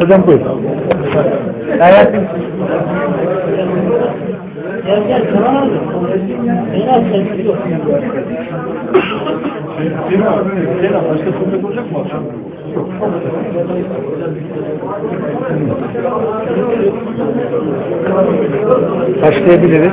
Hocam buyur. Evet. Gel gel abi. Beni al gidiyor. Selam, başka sohbet olacak mı akşam? Başlayabiliriz.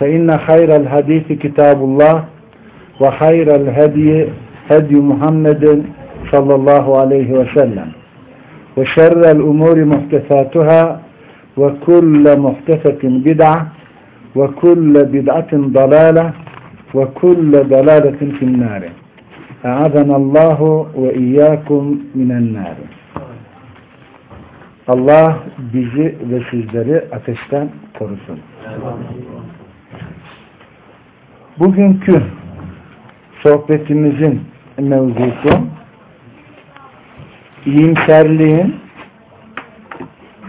فإن خير الحديث كتاب الله وخير الهدي هدي محمد صلى الله عليه وسلم. وشر الأمور محدثاتها وكل محدثة بدعة وكل بدعة ضلالة وكل ضلالة في النار. أعاذنا الله وإياكم من النار. Allah bizi ve sizleri ateşten korusun. Bugünkü sohbetimizin mevzusu iyimserliğin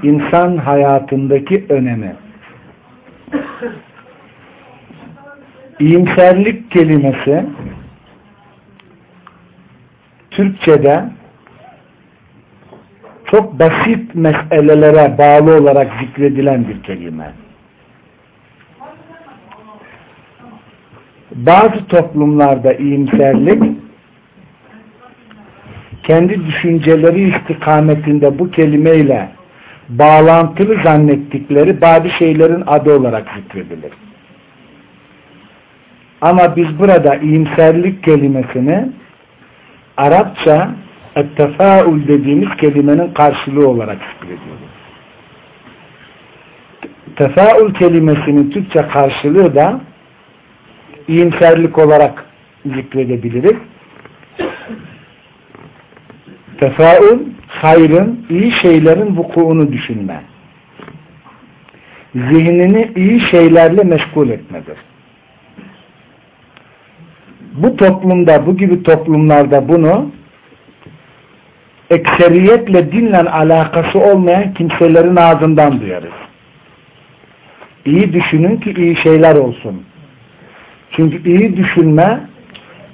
insan hayatındaki önemi. İyimserlik kelimesi Türkçe'de çok basit meselelere bağlı olarak zikredilen bir kelime. Bazı toplumlarda iyimserlik kendi düşünceleri istikametinde bu kelimeyle bağlantılı zannettikleri bazı şeylerin adı olarak zikredilir. Ama biz burada iyimserlik kelimesini Arapça ettefaül dediğimiz kelimenin karşılığı olarak zikrediyoruz. Tefaül kelimesinin Türkçe karşılığı da iyimserlik olarak zikredebiliriz. Tefaül, hayrın, iyi şeylerin vukuunu düşünme. Zihnini iyi şeylerle meşgul etmedir. Bu toplumda, bu gibi toplumlarda bunu ekseriyetle dinle alakası olmayan kimselerin ağzından duyarız. İyi düşünün ki iyi şeyler olsun. Çünkü iyi düşünme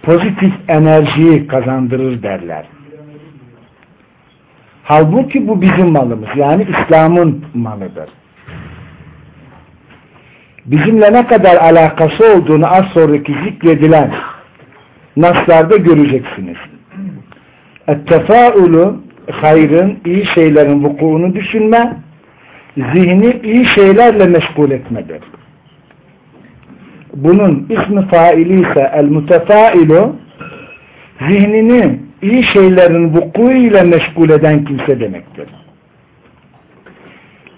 pozitif enerjiyi kazandırır derler. Halbuki bu bizim malımız. Yani İslam'ın malıdır. Bizimle ne kadar alakası olduğunu az sonraki zikredilen naslarda göreceksiniz. Ettefaülü hayrın, iyi şeylerin vukuunu düşünme, zihni iyi şeylerle meşgul etmedir. Bunun ismi faili ise el-mutefailu zihnini iyi şeylerin vuku ile meşgul eden kimse demektir.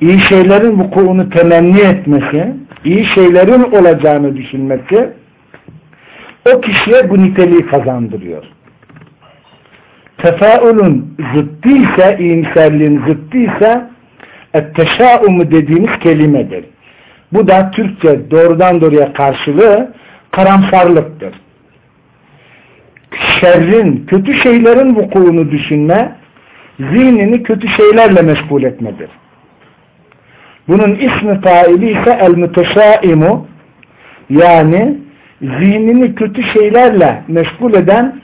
İyi şeylerin vukuunu temenni etmesi, iyi şeylerin olacağını düşünmesi o kişiye bu niteliği kazandırıyor. Tefaülün zıttı ise, iyimserliğin zıttı ise etteşaumu dediğimiz kelimedir. Bu da Türkçe doğrudan doğruya karşılığı karamsarlıktır. Şerrin, kötü şeylerin vukuunu düşünme, zihnini kötü şeylerle meşgul etmedir. Bunun ismi faili ise el-müteşaimu yani zihnini kötü şeylerle meşgul eden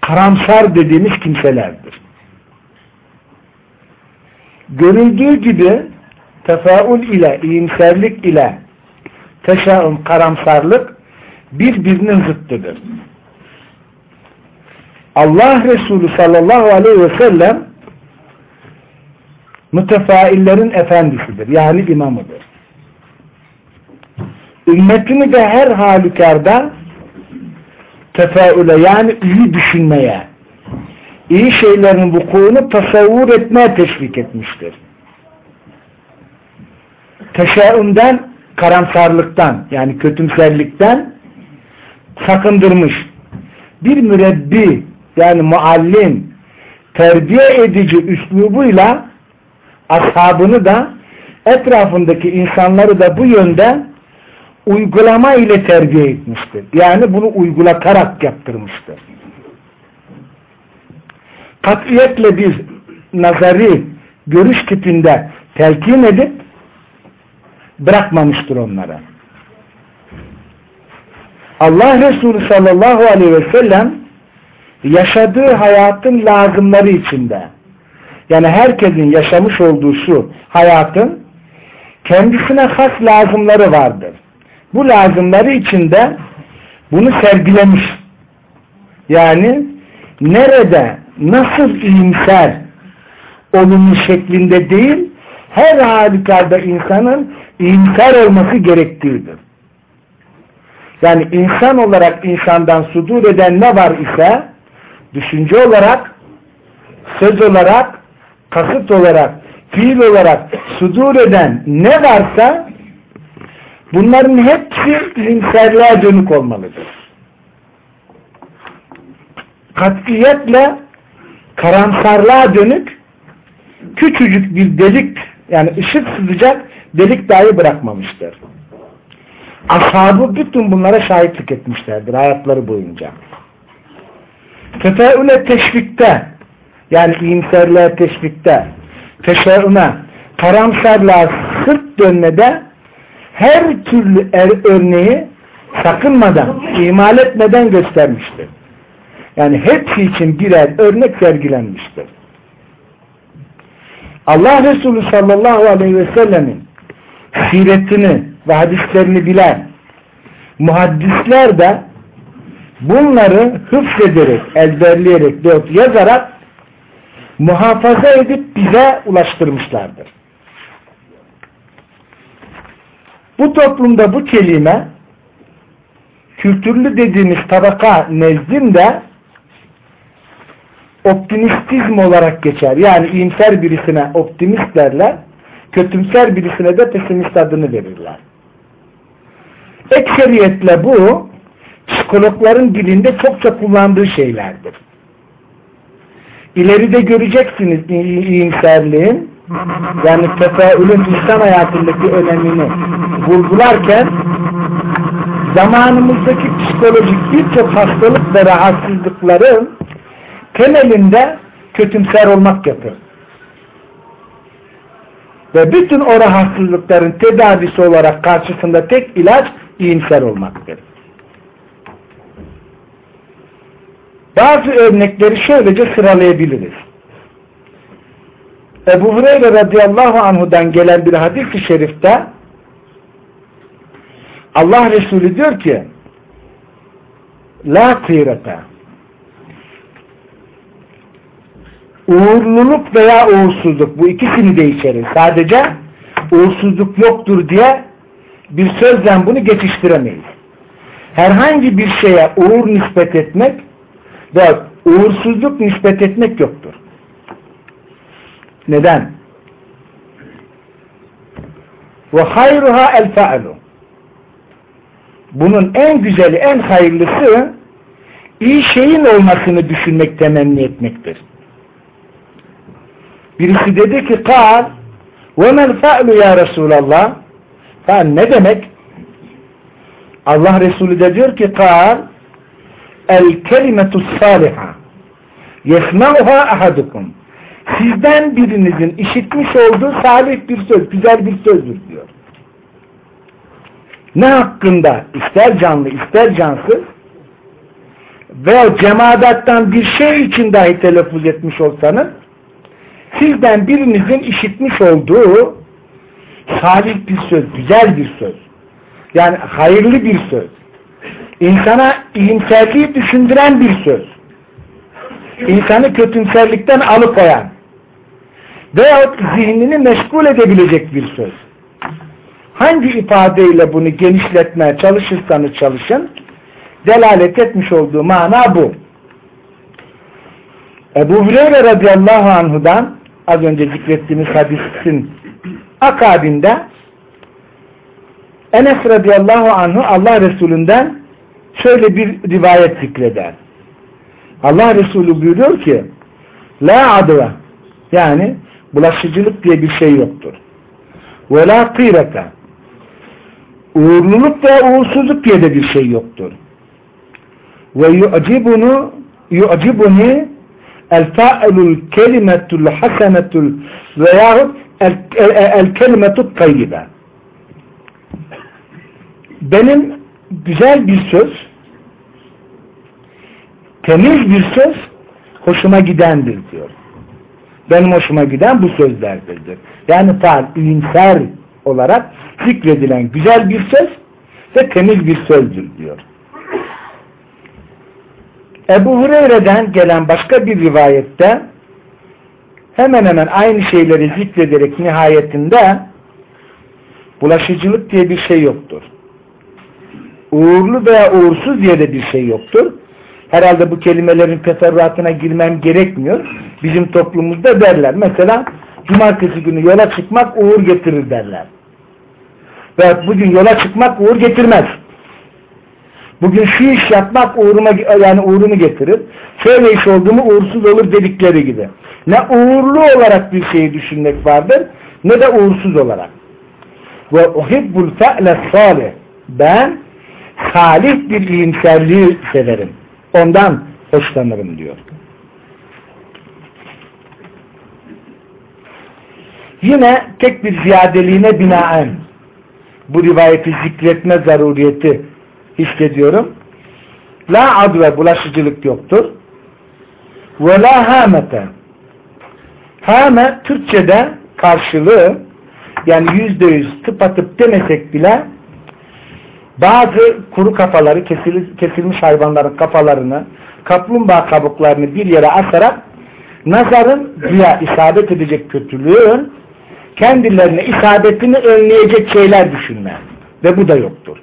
karamsar dediğimiz kimselerdir. Görüldüğü gibi tefaül ile, iyimserlik ile teşaüm, karamsarlık birbirinin zıttıdır. Allah Resulü sallallahu aleyhi ve sellem mütefaillerin efendisidir. Yani imamıdır. Ümmetini de her halükarda tefaüle yani iyi düşünmeye, iyi şeylerin vukuunu tasavvur etmeye teşvik etmiştir. Teşeğünden, karamsarlıktan yani kötümserlikten sakındırmış. Bir mürebbi yani muallim terbiye edici üslubuyla ashabını da etrafındaki insanları da bu yönde uygulama ile terbiye etmiştir. Yani bunu uygulatarak yaptırmıştır. Katiyetle bir nazari görüş tipinde telkin edip bırakmamıştır onlara. Allah Resulü sallallahu aleyhi ve sellem yaşadığı hayatın lazımları içinde yani herkesin yaşamış olduğu şu hayatın kendisine has lazımları vardır. Bu lazımları içinde bunu sergilemiş. Yani nerede nasıl iyimser olumlu şeklinde değil her halükarda insanın iyimser olması gerektiğidir. Yani insan olarak insandan sudur eden ne var ise düşünce olarak söz olarak kasıt olarak fiil olarak sudur eden ne varsa bunların hepsi iyimserliğe dönük olmalıdır. Katiyetle karamsarlığa dönük küçücük bir delik yani ışık sızacak delik dahi bırakmamıştır. Ashabı bütün bunlara şahitlik etmişlerdir hayatları boyunca. Tefeüle teşvikte yani iyimserliğe teşvikte teşeğüne karamsarlığa sırt dönmede her türlü er örneği sakınmadan, imal etmeden göstermiştir. Yani hepsi için birer örnek sergilenmiştir. Allah Resulü sallallahu aleyhi ve sellemin siretini ve hadislerini bilen muhaddisler de bunları hıfzederek, ezberleyerek, yazarak muhafaza edip bize ulaştırmışlardır. Bu toplumda bu kelime kültürlü dediğimiz tabaka nezdinde optimistizm olarak geçer. Yani iyimser birisine optimist derler, kötümser birisine de pesimist adını verirler. Ekseriyetle bu psikologların dilinde çokça kullandığı şeylerdir. İleride göreceksiniz iyimserliğin yani tefaülün insan hayatındaki önemini vurgularken zamanımızdaki psikolojik birçok hastalık ve rahatsızlıkların temelinde kötümser olmak yatır. Ve bütün o rahatsızlıkların tedavisi olarak karşısında tek ilaç iyimser olmaktır. Bazı örnekleri şöylece sıralayabiliriz. Ebu Hureyre radıyallahu anhudan gelen bir hadis-i şerifte Allah Resulü diyor ki La kıyrata uğurluluk veya uğursuzluk bu ikisini de içerir. Sadece uğursuzluk yoktur diye bir sözden bunu geçiştiremeyiz. Herhangi bir şeye uğur nispet etmek ve uğursuzluk nispet etmek yoktur. Neden? Ve hayruha el fa'lu. Bunun en güzeli, en hayırlısı iyi şeyin olmasını düşünmek, temenni etmektir. Birisi dedi ki kal ve mel fa'lu ya Resulallah Faal ne demek? Allah Resulü de diyor ki kal el kelimetus saliha yesma'uha ahadukum sizden birinizin işitmiş olduğu salih bir söz, güzel bir sözdür diyor. Ne hakkında? ister canlı, ister cansız veya cemaattan bir şey için dahi telaffuz etmiş olsanız sizden birinizin işitmiş olduğu salih bir söz, güzel bir söz. Yani hayırlı bir söz. İnsana iyimserliği düşündüren bir söz. İnsanı kötümserlikten alıkoyan, veyahut zihnini meşgul edebilecek bir söz. Hangi ifadeyle bunu genişletmeye çalışırsanız çalışın, delalet etmiş olduğu mana bu. Ebu Hureyre radıyallahu anhudan az önce zikrettiğimiz hadisin akabinde Enes radıyallahu anhu Allah Resulü'nden şöyle bir rivayet zikreder. Allah Resulü buyuruyor ki La adva yani bulaşıcılık diye bir şey yoktur. Ve la kıyrete uğurluluk ve uğursuzluk diye de bir şey yoktur. Ve yu'cibunu yu'cibuni el fa'ilul kelimetul hasenetul veyahut el, el, el kelimetut tayyibe benim güzel bir söz temiz bir söz hoşuma gidendir diyor. Benim hoşuma giden bu sözlerdir diyor. Yani faal, iyimser olarak zikredilen güzel bir söz ve temiz bir sözdür diyor. Ebu Hureyre'den gelen başka bir rivayette hemen hemen aynı şeyleri zikrederek nihayetinde bulaşıcılık diye bir şey yoktur. Uğurlu veya uğursuz diye de bir şey yoktur. Herhalde bu kelimelerin teferruatına girmem gerekmiyor. Bizim toplumumuzda derler. Mesela cumartesi günü yola çıkmak uğur getirir derler. Ve bugün yola çıkmak uğur getirmez. Bugün şu iş yapmak uğruma, yani uğrumu getirir. Şöyle iş oldu mu uğursuz olur dedikleri gibi. Ne uğurlu olarak bir şeyi düşünmek vardır ne de uğursuz olarak. Ve uhibbul fe'le salih. Ben salih bir iyimserliği severim. Ondan hoşlanırım diyor. Yine tek bir ziyadeliğine binaen bu rivayeti zikretme zaruriyeti hissediyorum. La adve bulaşıcılık yoktur. Ve la hamete hame Türkçe'de karşılığı yani yüzde yüz tıpatıp demesek bile bazı kuru kafaları kesilmiş hayvanların kafalarını kaplumbağa kabuklarını bir yere asarak nazarın güya isabet edecek kötülüğün kendilerine isabetini önleyecek şeyler düşünme. Ve bu da yoktur.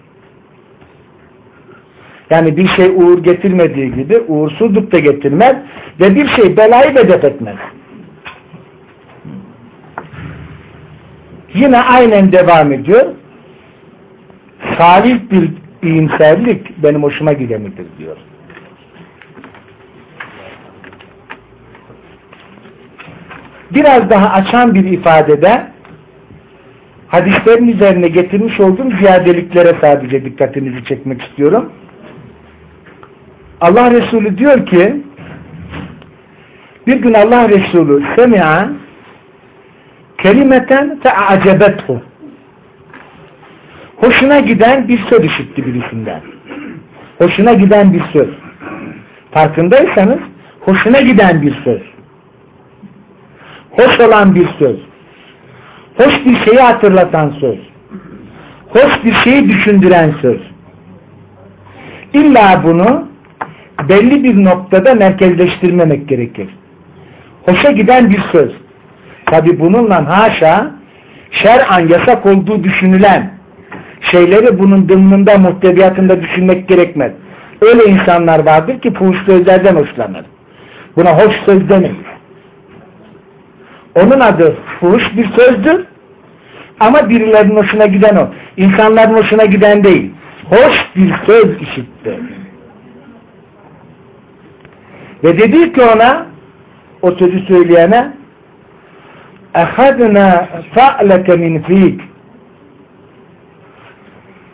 Yani bir şey uğur getirmediği gibi uğursuzluk da getirmez ve bir şey belayı da etmez. Yine aynen devam ediyor. Salih bir iyimserlik benim hoşuma gidenidir diyor. Biraz daha açan bir ifadede hadislerin üzerine getirmiş olduğum ziyadeliklere sadece dikkatinizi çekmek istiyorum. Allah Resulü diyor ki bir gün Allah Resulü semi'a kelimeten fe'acebethu hoşuna giden bir söz işitti birisinden. Hoşuna giden bir söz. Farkındaysanız hoşuna giden bir söz. Hoş olan bir söz. Hoş bir şeyi hatırlatan söz. Hoş bir şeyi düşündüren söz. İlla bunu belli bir noktada merkezleştirmemek gerekir. Hoşa giden bir söz. Tabi bununla haşa şer'an yasak olduğu düşünülen şeyleri bunun dımnında muhteviyatında düşünmek gerekmez. Öyle insanlar vardır ki fuhuş sözlerden hoşlanır. Buna hoş söz demeyiz. Onun adı fuhuş bir sözdür. Ama birilerinin hoşuna giden o. İnsanların hoşuna giden değil. Hoş bir söz işitti. Ve dedi ki ona o sözü söyleyene اَخَذْنَا فَعْلَكَ مِنْ ف۪يكَ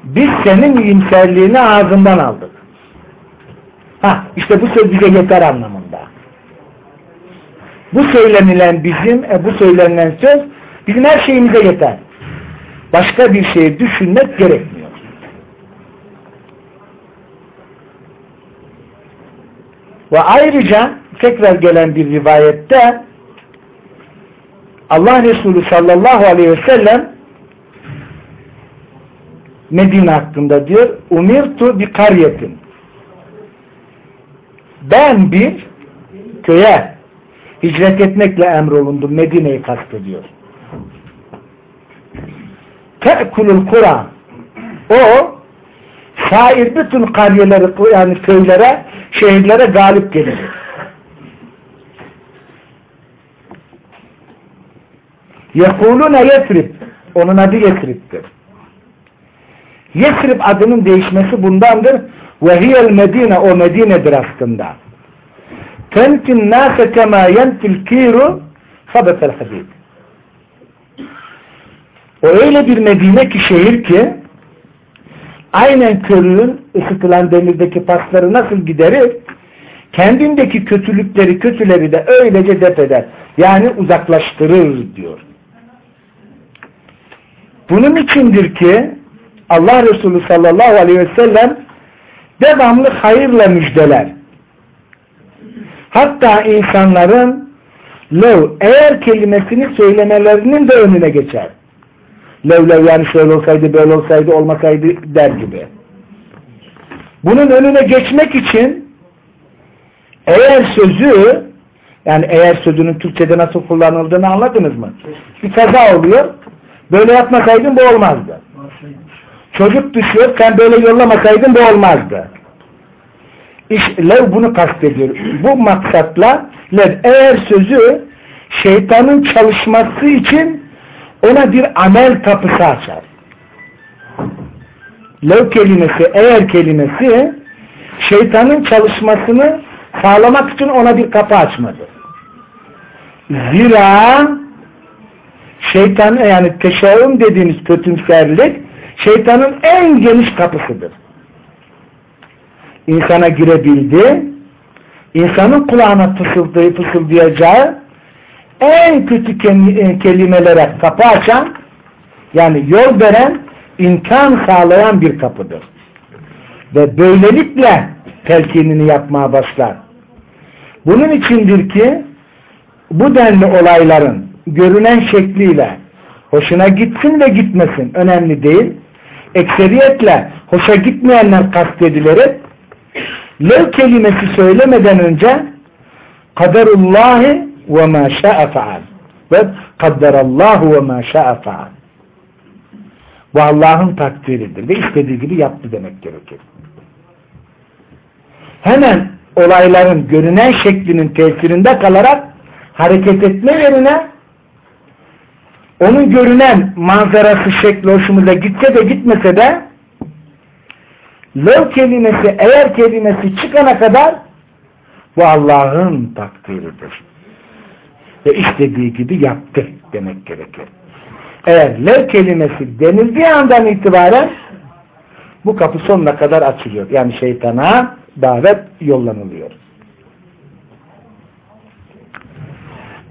biz senin iyimserliğini ağzından aldık. Ha, işte bu söz bize yeter anlamında. Bu söylenilen bizim, e, bu söylenilen söz bizim her şeyimize yeter. Başka bir şey düşünmek gerekmiyor. Ve ayrıca tekrar gelen bir rivayette Allah Resulü sallallahu aleyhi ve sellem Medine hakkında diyor umirtu bir kariyetin ben bir köye hicret etmekle emrolundu. Medine'yi kastediyor. Te'kulul Kur'an o şair bütün kariyeleri yani köylere, şehirlere galip gelir. Yekulune Yesrib onun adı Yesrib'dir. Yesrib adının değişmesi bundandır. Ve hiyel Medine o Medine'dir aslında. Tentin nase kema yentil kiru sabetel hadid. O öyle bir Medine ki şehir ki aynen körüğün ısıtılan demirdeki pasları nasıl giderir? Kendindeki kötülükleri, kötüleri de öylece def eder. Yani uzaklaştırır diyor. Bunun içindir ki Allah Resulü sallallahu aleyhi ve sellem devamlı hayırla müjdeler. Hatta insanların lev eğer kelimesini söylemelerinin de önüne geçer. Lev lev yani şöyle olsaydı böyle olsaydı olmasaydı der gibi. Bunun önüne geçmek için eğer sözü yani eğer sözünün Türkçe'de nasıl kullanıldığını anladınız mı? Bir kaza oluyor. Böyle yapmasaydın bu olmazdı. Çocuk düşüyor. Sen böyle yollamasaydın bu olmazdı. İşte Lev bunu kastediyor. Bu maksatla Lev eğer sözü şeytanın çalışması için ona bir amel kapısı açar. Lev kelimesi eğer kelimesi şeytanın çalışmasını sağlamak için ona bir kapı açmadır. Zira şeytan yani teşeğüm dediğimiz kötümserlik şeytanın en geniş kapısıdır. İnsana girebildi, insanın kulağına fısıldığı, fısıldayacağı en kötü e, kelimelere kapı açan yani yol veren, imkan sağlayan bir kapıdır. Ve böylelikle telkinini yapmaya başlar. Bunun içindir ki bu denli olayların görünen şekliyle hoşuna gitsin ve gitmesin önemli değil. Ekseriyetle hoşa gitmeyenler kastedilerek lev kelimesi söylemeden önce kaderullahi ve ma şa'a faal ve kadderallahu ve ma şa'a faal bu Allah'ın takdiridir ve istediği gibi yaptı demek gerekir. Hemen olayların görünen şeklinin tesirinde kalarak hareket etme yerine onun görünen manzarası şekli hoşumuza gitse de gitmese de lev kelimesi eğer kelimesi çıkana kadar bu Allah'ın takdiridir. Ve istediği gibi yaptı demek gerekir. Eğer lev kelimesi denildiği andan itibaren bu kapı sonuna kadar açılıyor. Yani şeytana davet yollanılıyor.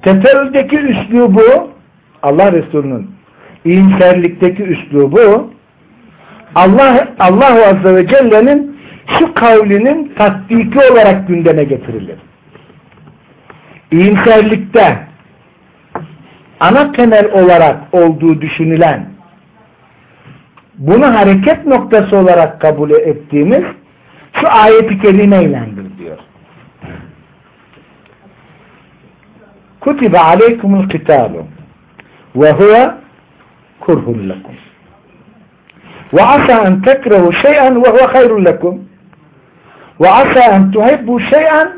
Tefeüldeki üslubu Allah Resulü'nün iyimserlikteki üslubu Allah Allah Azze ve Celle'nin şu kavlinin tatbiki olarak gündeme getirilir. İyimserlikte ana temel olarak olduğu düşünülen bunu hareket noktası olarak kabul ettiğimiz şu ayeti kerimeyle diyor. Kutibe aleykumul kitalu ve huve kurhun lekum. Ve asa en tekrehu şey'en ve huve hayrun lekum. Ve asa en tuhibbu şey'en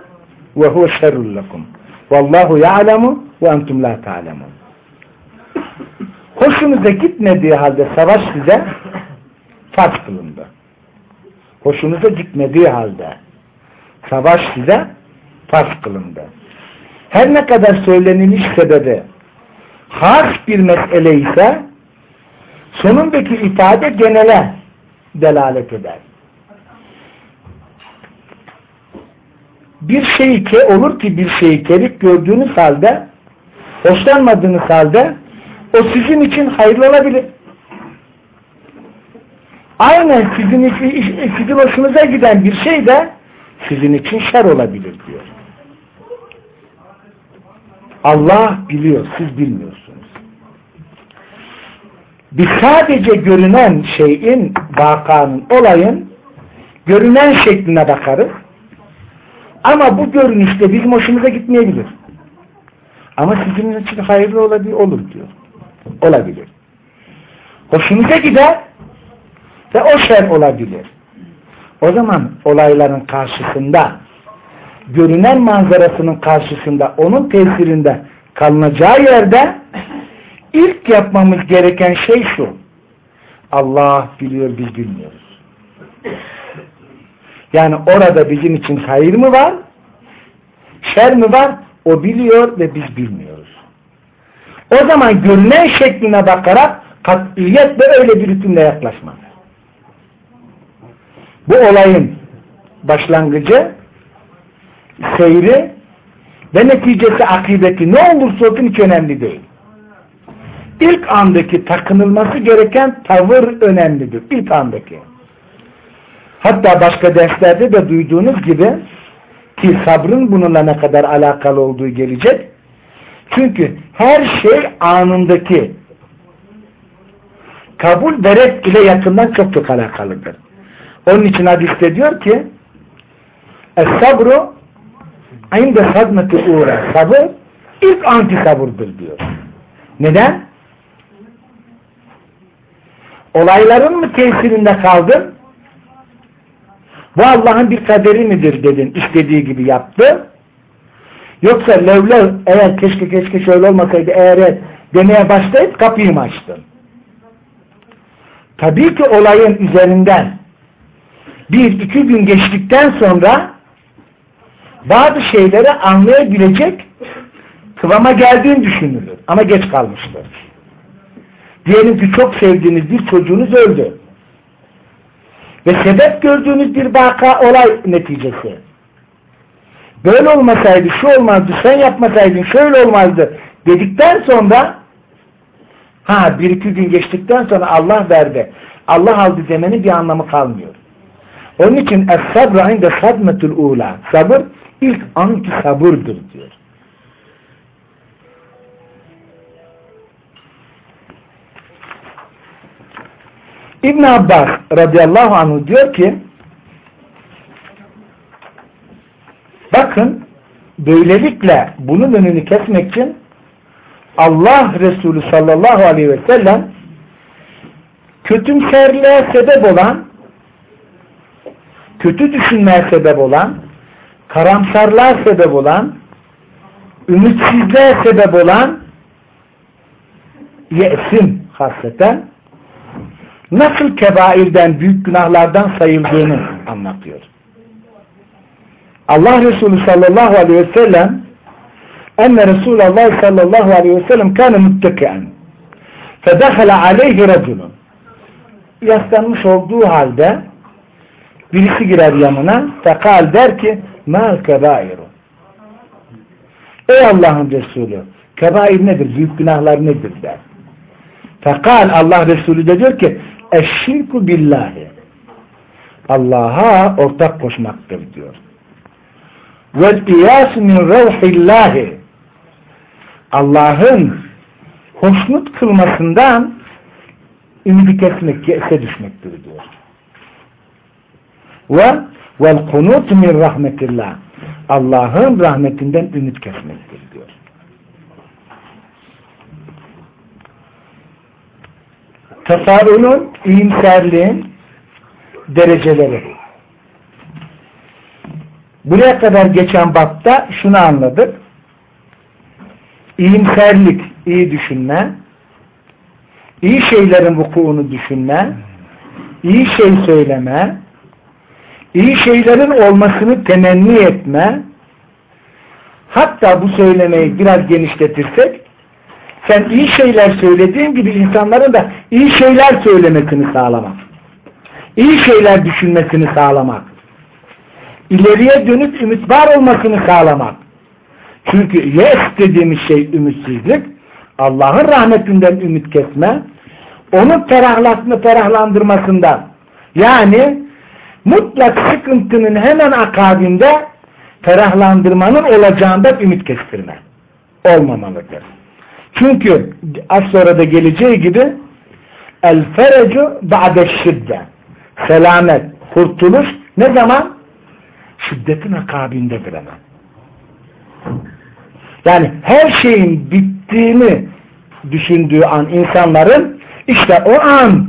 ve huve şerrun lekum. Vallahu ya'lemu ve entum la ta'lemun. Hoşunuza gitmediği halde savaş size farz kılındı. Hoşunuza gitmediği halde savaş size farz kılındı. Her ne kadar söyleniliş sebebi has bir mesele ise sonundaki ifade genele delalet eder. Bir şeyi ke olur ki bir şeyi kerik gördüğünüz halde hoşlanmadığınız halde o sizin için hayırlı olabilir. Aynen sizin, sizin hoşunuza giden bir şey de sizin için şer olabilir diyor. Allah biliyor, siz bilmiyorsunuz. Biz sadece görünen şeyin, vakanın, olayın görünen şekline bakarız. Ama bu görünüşte bizim hoşumuza gitmeyebilir. Ama sizin için hayırlı olabilir, olur diyor. Olabilir. Hoşunuza gider ve o şer olabilir. O zaman olayların karşısında görünen manzarasının karşısında onun tesirinde kalınacağı yerde ilk yapmamız gereken şey şu. Allah biliyor biz bilmiyoruz. Yani orada bizim için hayır mı var? Şer mi var? O biliyor ve biz bilmiyoruz. O zaman görünen şekline bakarak katiyetle öyle bir hükümle yaklaşmak. Bu olayın başlangıcı, seyri ve neticesi akıbeti ne olursa olsun hiç önemli değil. İlk andaki takınılması gereken tavır önemlidir. İlk andaki. Hatta başka derslerde de duyduğunuz gibi ki sabrın bununla ne kadar alakalı olduğu gelecek. Çünkü her şey anındaki kabul ve red ile yakından çok çok alakalıdır. Onun için hadiste diyor ki Es-sabru inde sadmeti uğra. Sabır ilk anti sabırdır diyor. Neden? Olayların mı tesirinde kaldın? Bu Allah'ın bir kaderi midir dedin. istediği gibi yaptı. Yoksa levlev eğer keşke keşke şöyle olmasaydı eğer demeye başlayıp kapıyı mı açtın? Tabii ki olayın üzerinden bir iki gün geçtikten sonra bazı şeyleri anlayabilecek kıvama geldiğini düşünülür. Ama geç kalmıştır. Diyelim ki çok sevdiğiniz bir çocuğunuz öldü. Ve sebep gördüğünüz bir vaka olay neticesi. Böyle olmasaydı şu olmazdı, sen yapmasaydın şöyle olmazdı dedikten sonra ha bir iki gün geçtikten sonra Allah verdi. Allah aldı demenin bir anlamı kalmıyor. Onun için es-sabra inde sadmetul ula. Sabır ilk anki sabırdır diyor. İbn Abbas radıyallahu anh diyor ki bakın böylelikle bunun önünü kesmek için Allah Resulü sallallahu aleyhi ve sellem kötümserliğe sebep olan kötü düşünmeye sebep olan karamsarlığa sebep olan ümitsizliğe sebep olan yesim hasreten nasıl kebairden, büyük günahlardan sayıldığını anlatıyor. Allah Resulü sallallahu aleyhi ve sellem enne Resulullah sallallahu aleyhi ve sellem kâne müttekeen fedehele aleyhi raculun yaslanmış olduğu halde birisi girer yanına fekal der ki mal kebairu ey Allah'ın Resulü kebair nedir? Büyük günahlar nedir der. Fekal Allah Resulü de diyor ki eşşirku billahi Allah'a ortak koşmaktır diyor. Vel iyas min ruhillahi Allah'ın hoşnut kılmasından ümidi kesmek, kese düşmektir diyor. Ve vel kunut min rahmetillah Allah'ın rahmetinden ümit kesmektir diyor. Tasarrunun, iyimserliğin dereceleri. Buraya kadar geçen bapta şunu anladık. İyimserlik, iyi düşünme, iyi şeylerin vukuunu düşünme, iyi şey söyleme, iyi şeylerin olmasını temenni etme, hatta bu söylemeyi biraz genişletirsek, sen iyi şeyler söylediğin gibi insanların da iyi şeyler söylemesini sağlamak. İyi şeyler düşünmesini sağlamak. İleriye dönüp ümit var olmasını sağlamak. Çünkü yes dediğimiz şey ümitsizlik. Allah'ın rahmetinden ümit kesme. Onun ferahlatını ferahlandırmasından. Yani mutlak sıkıntının hemen akabinde ferahlandırmanın olacağından ümit kestirme. Olmamalıdır. Çünkü az sonra da geleceği gibi el ferecu ba'de şiddet selamet, kurtuluş ne zaman? Şiddetin akabindedir hemen. Yani her şeyin bittiğini düşündüğü an insanların işte o an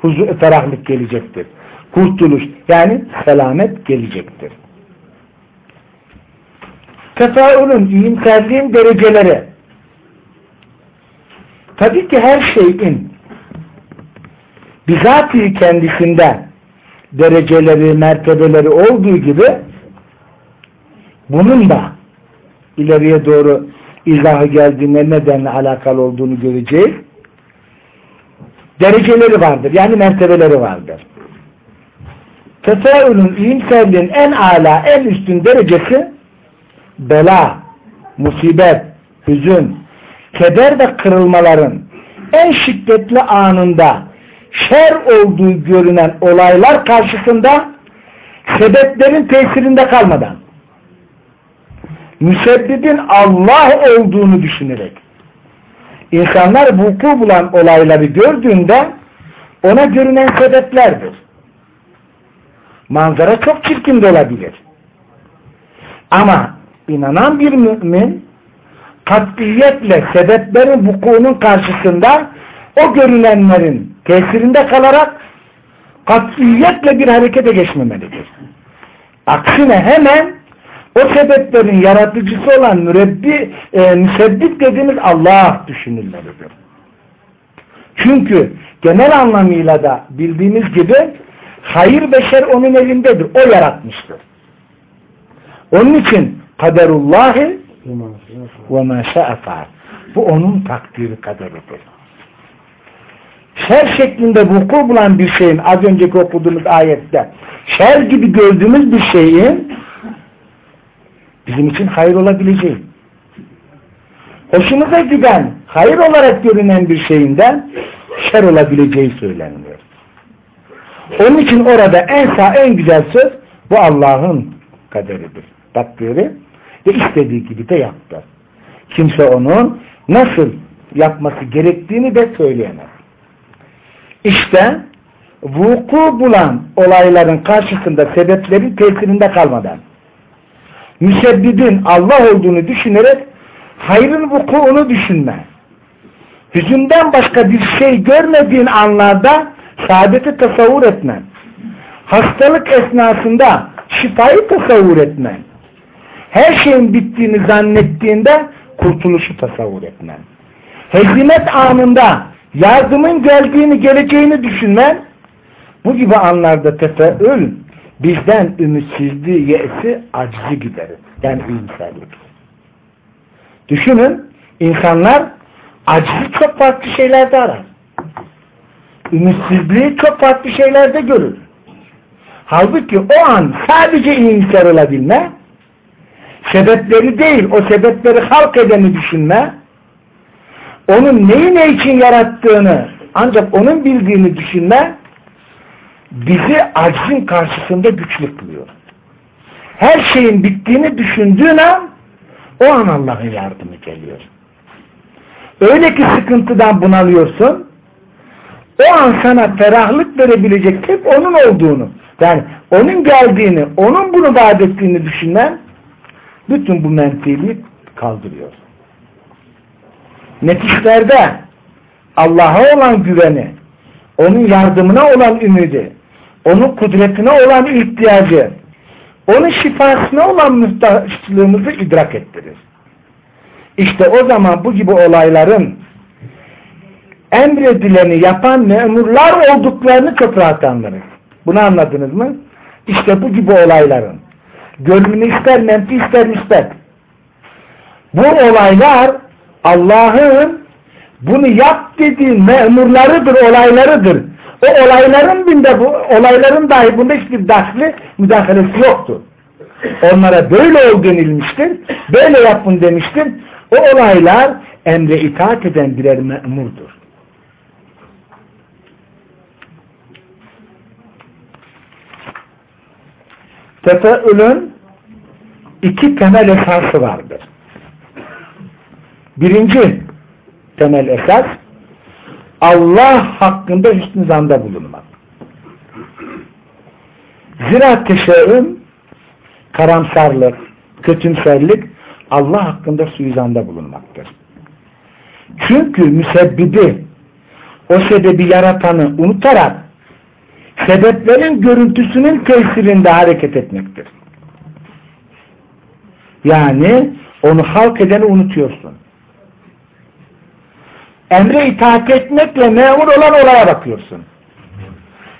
huzur, ferahlık gelecektir. Kurtuluş yani selamet gelecektir. Tefaülün, iyimserliğin dereceleri tabii ki her şeyin bizatihi kendisinde dereceleri, mertebeleri olduğu gibi bunun da ileriye doğru izahı geldiğinde nedenle alakalı olduğunu göreceğiz. Dereceleri vardır. Yani mertebeleri vardır. Tefaülün, iyimserliğin en ala, en üstün derecesi bela, musibet, hüzün, keder ve kırılmaların en şiddetli anında şer olduğu görünen olaylar karşısında sebeplerin tesirinde kalmadan müsebbibin Allah olduğunu düşünerek insanlar vuku bulan olayları gördüğünde ona görünen sebeplerdir. Manzara çok çirkin de olabilir. Ama inanan bir mümin katiyetle sebeplerin vukuunun karşısında o görünenlerin tesirinde kalarak katiyetle bir harekete geçmemelidir. Aksine hemen o sebeplerin yaratıcısı olan mürebbi, e, müsebbit dediğimiz Allah düşünülmelidir. Çünkü genel anlamıyla da bildiğimiz gibi hayır beşer onun elindedir. O yaratmıştır. Onun için kaderullahi ma şa'afar. Bu onun takdiri kaderidir. Şer şeklinde vuku bulan bir şeyin az önceki okuduğumuz ayette şer gibi gördüğümüz bir şeyin bizim için hayır olabileceği. Hoşumuza giden, hayır olarak görünen bir şeyinden şer olabileceği söyleniyor. Onun için orada en sağ, en güzel söz bu Allah'ın kaderidir. Takdiri ve istediği gibi de yaptı. Kimse onun nasıl yapması gerektiğini de söyleyemez. İşte vuku bulan olayların karşısında sebeplerin tesirinde kalmadan müsebbibin Allah olduğunu düşünerek hayrın vukuunu düşünme. Hüzünden başka bir şey görmediğin anlarda saadeti tasavvur etmen. Hastalık esnasında şifayı tasavvur etmen. Her şeyin bittiğini zannettiğinde kurtuluşu tasavvur etmen. Hezimet anında yardımın geldiğini, geleceğini düşünmen bu gibi anlarda tefeül bizden ümitsizliği, yesi, acizi giderir. Yani iyimserlik. Düşünün, insanlar acizi çok farklı şeylerde arar. Ümitsizliği çok farklı şeylerde görür. Halbuki o an sadece iyimser olabilme, sebepleri değil, o sebepleri halk edeni düşünme, onun neyi ne için yarattığını ancak onun bildiğini düşünme, bizi aczin karşısında güçlü kılıyor. Her şeyin bittiğini düşündüğün an o an Allah'ın yardımı geliyor. Öyle ki sıkıntıdan bunalıyorsun o an sana ferahlık verebilecek hep onun olduğunu yani onun geldiğini, onun bunu vaat ettiğini düşünmen bütün bu mentiliği kaldırıyor. Nefislerde Allah'a olan güveni, onun yardımına olan ümidi, onun kudretine olan ihtiyacı, onun şifasına olan muhtaçlığımızı idrak ettirir. İşte o zaman bu gibi olayların emredileni yapan memurlar olduklarını çok rahat anlarız. Bunu anladınız mı? İşte bu gibi olayların. Gönlünü ister menfi ister müsbet. Bu olaylar Allah'ın bunu yap dediği memurlarıdır, olaylarıdır. O olayların binde bu olayların dahi bunda hiçbir dahli müdahalesi yoktur. Onlara böyle ol denilmiştir. Böyle yapın demiştir. O olaylar emre itaat eden birer memurdur. Tefeülün iki temel esası vardır. Birinci temel esas Allah hakkında hüsnü zanda bulunmak. Zira teşeğüm karamsarlık, kötümserlik Allah hakkında suizanda bulunmaktır. Çünkü müsebbibi o sebebi yaratanı unutarak sebeplerin görüntüsünün tesirinde hareket etmektir. Yani onu halk edeni unutuyorsun. Emre itaat etmekle memur olan olaya bakıyorsun.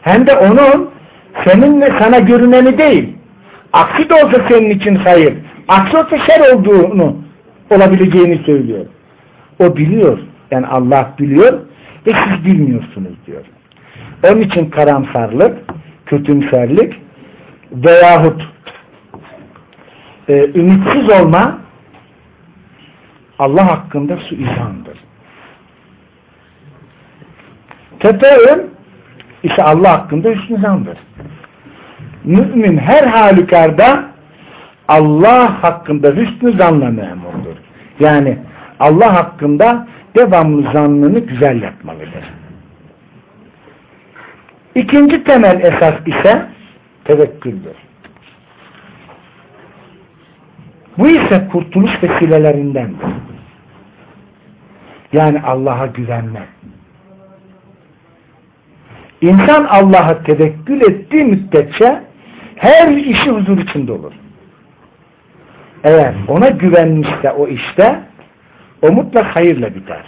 Hem de onun seninle sana görüneni değil, aksi de olsa senin için hayır, aksi olsa şer olduğunu olabileceğini söylüyor. O biliyor. Yani Allah biliyor ve siz bilmiyorsunuz diyor. Onun için karamsarlık, kötümserlik veyahut e, ümitsiz olma Allah hakkında suizandır. Tepeün ise Allah hakkında hüsnüzandır. Mümin her halükarda Allah hakkında hüsnü zanla memurdur. Yani Allah hakkında devamlı zannını güzel yapmalıdır. İkinci temel esas ise tevekküldür. Bu ise kurtuluş vesilelerindendir. Yani Allah'a güvenmek. İnsan Allah'a tevekkül ettiği müddetçe her işi huzur içinde olur. Eğer ona güvenmişse o işte o mutlak hayırla biter.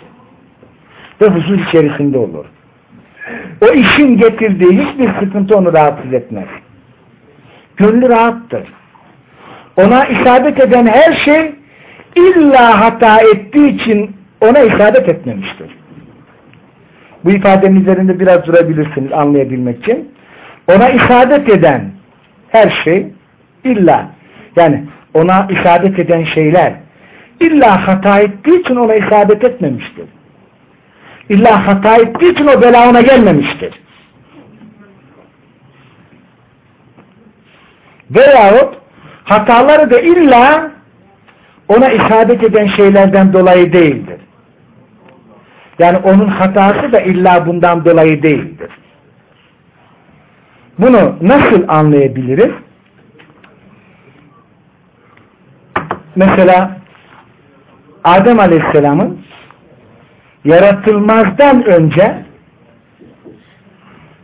Ve huzur içerisinde olur. O işin getirdiği hiçbir sıkıntı onu rahatsız etmez. Gönlü rahattır. Ona isabet eden her şey illa hata ettiği için ona isabet etmemiştir. Bu ifadenin üzerinde biraz durabilirsiniz anlayabilmek için. Ona isabet eden her şey illa yani ona isabet eden şeyler illa hata ettiği için ona isabet etmemiştir. İlla hata ettiği için o bela ona gelmemiştir. Veyahut hataları da illa ona isabet eden şeylerden dolayı değildir. Yani onun hatası da illa bundan dolayı değildir. Bunu nasıl anlayabiliriz? Mesela Adem Aleyhisselam'ın yaratılmazdan önce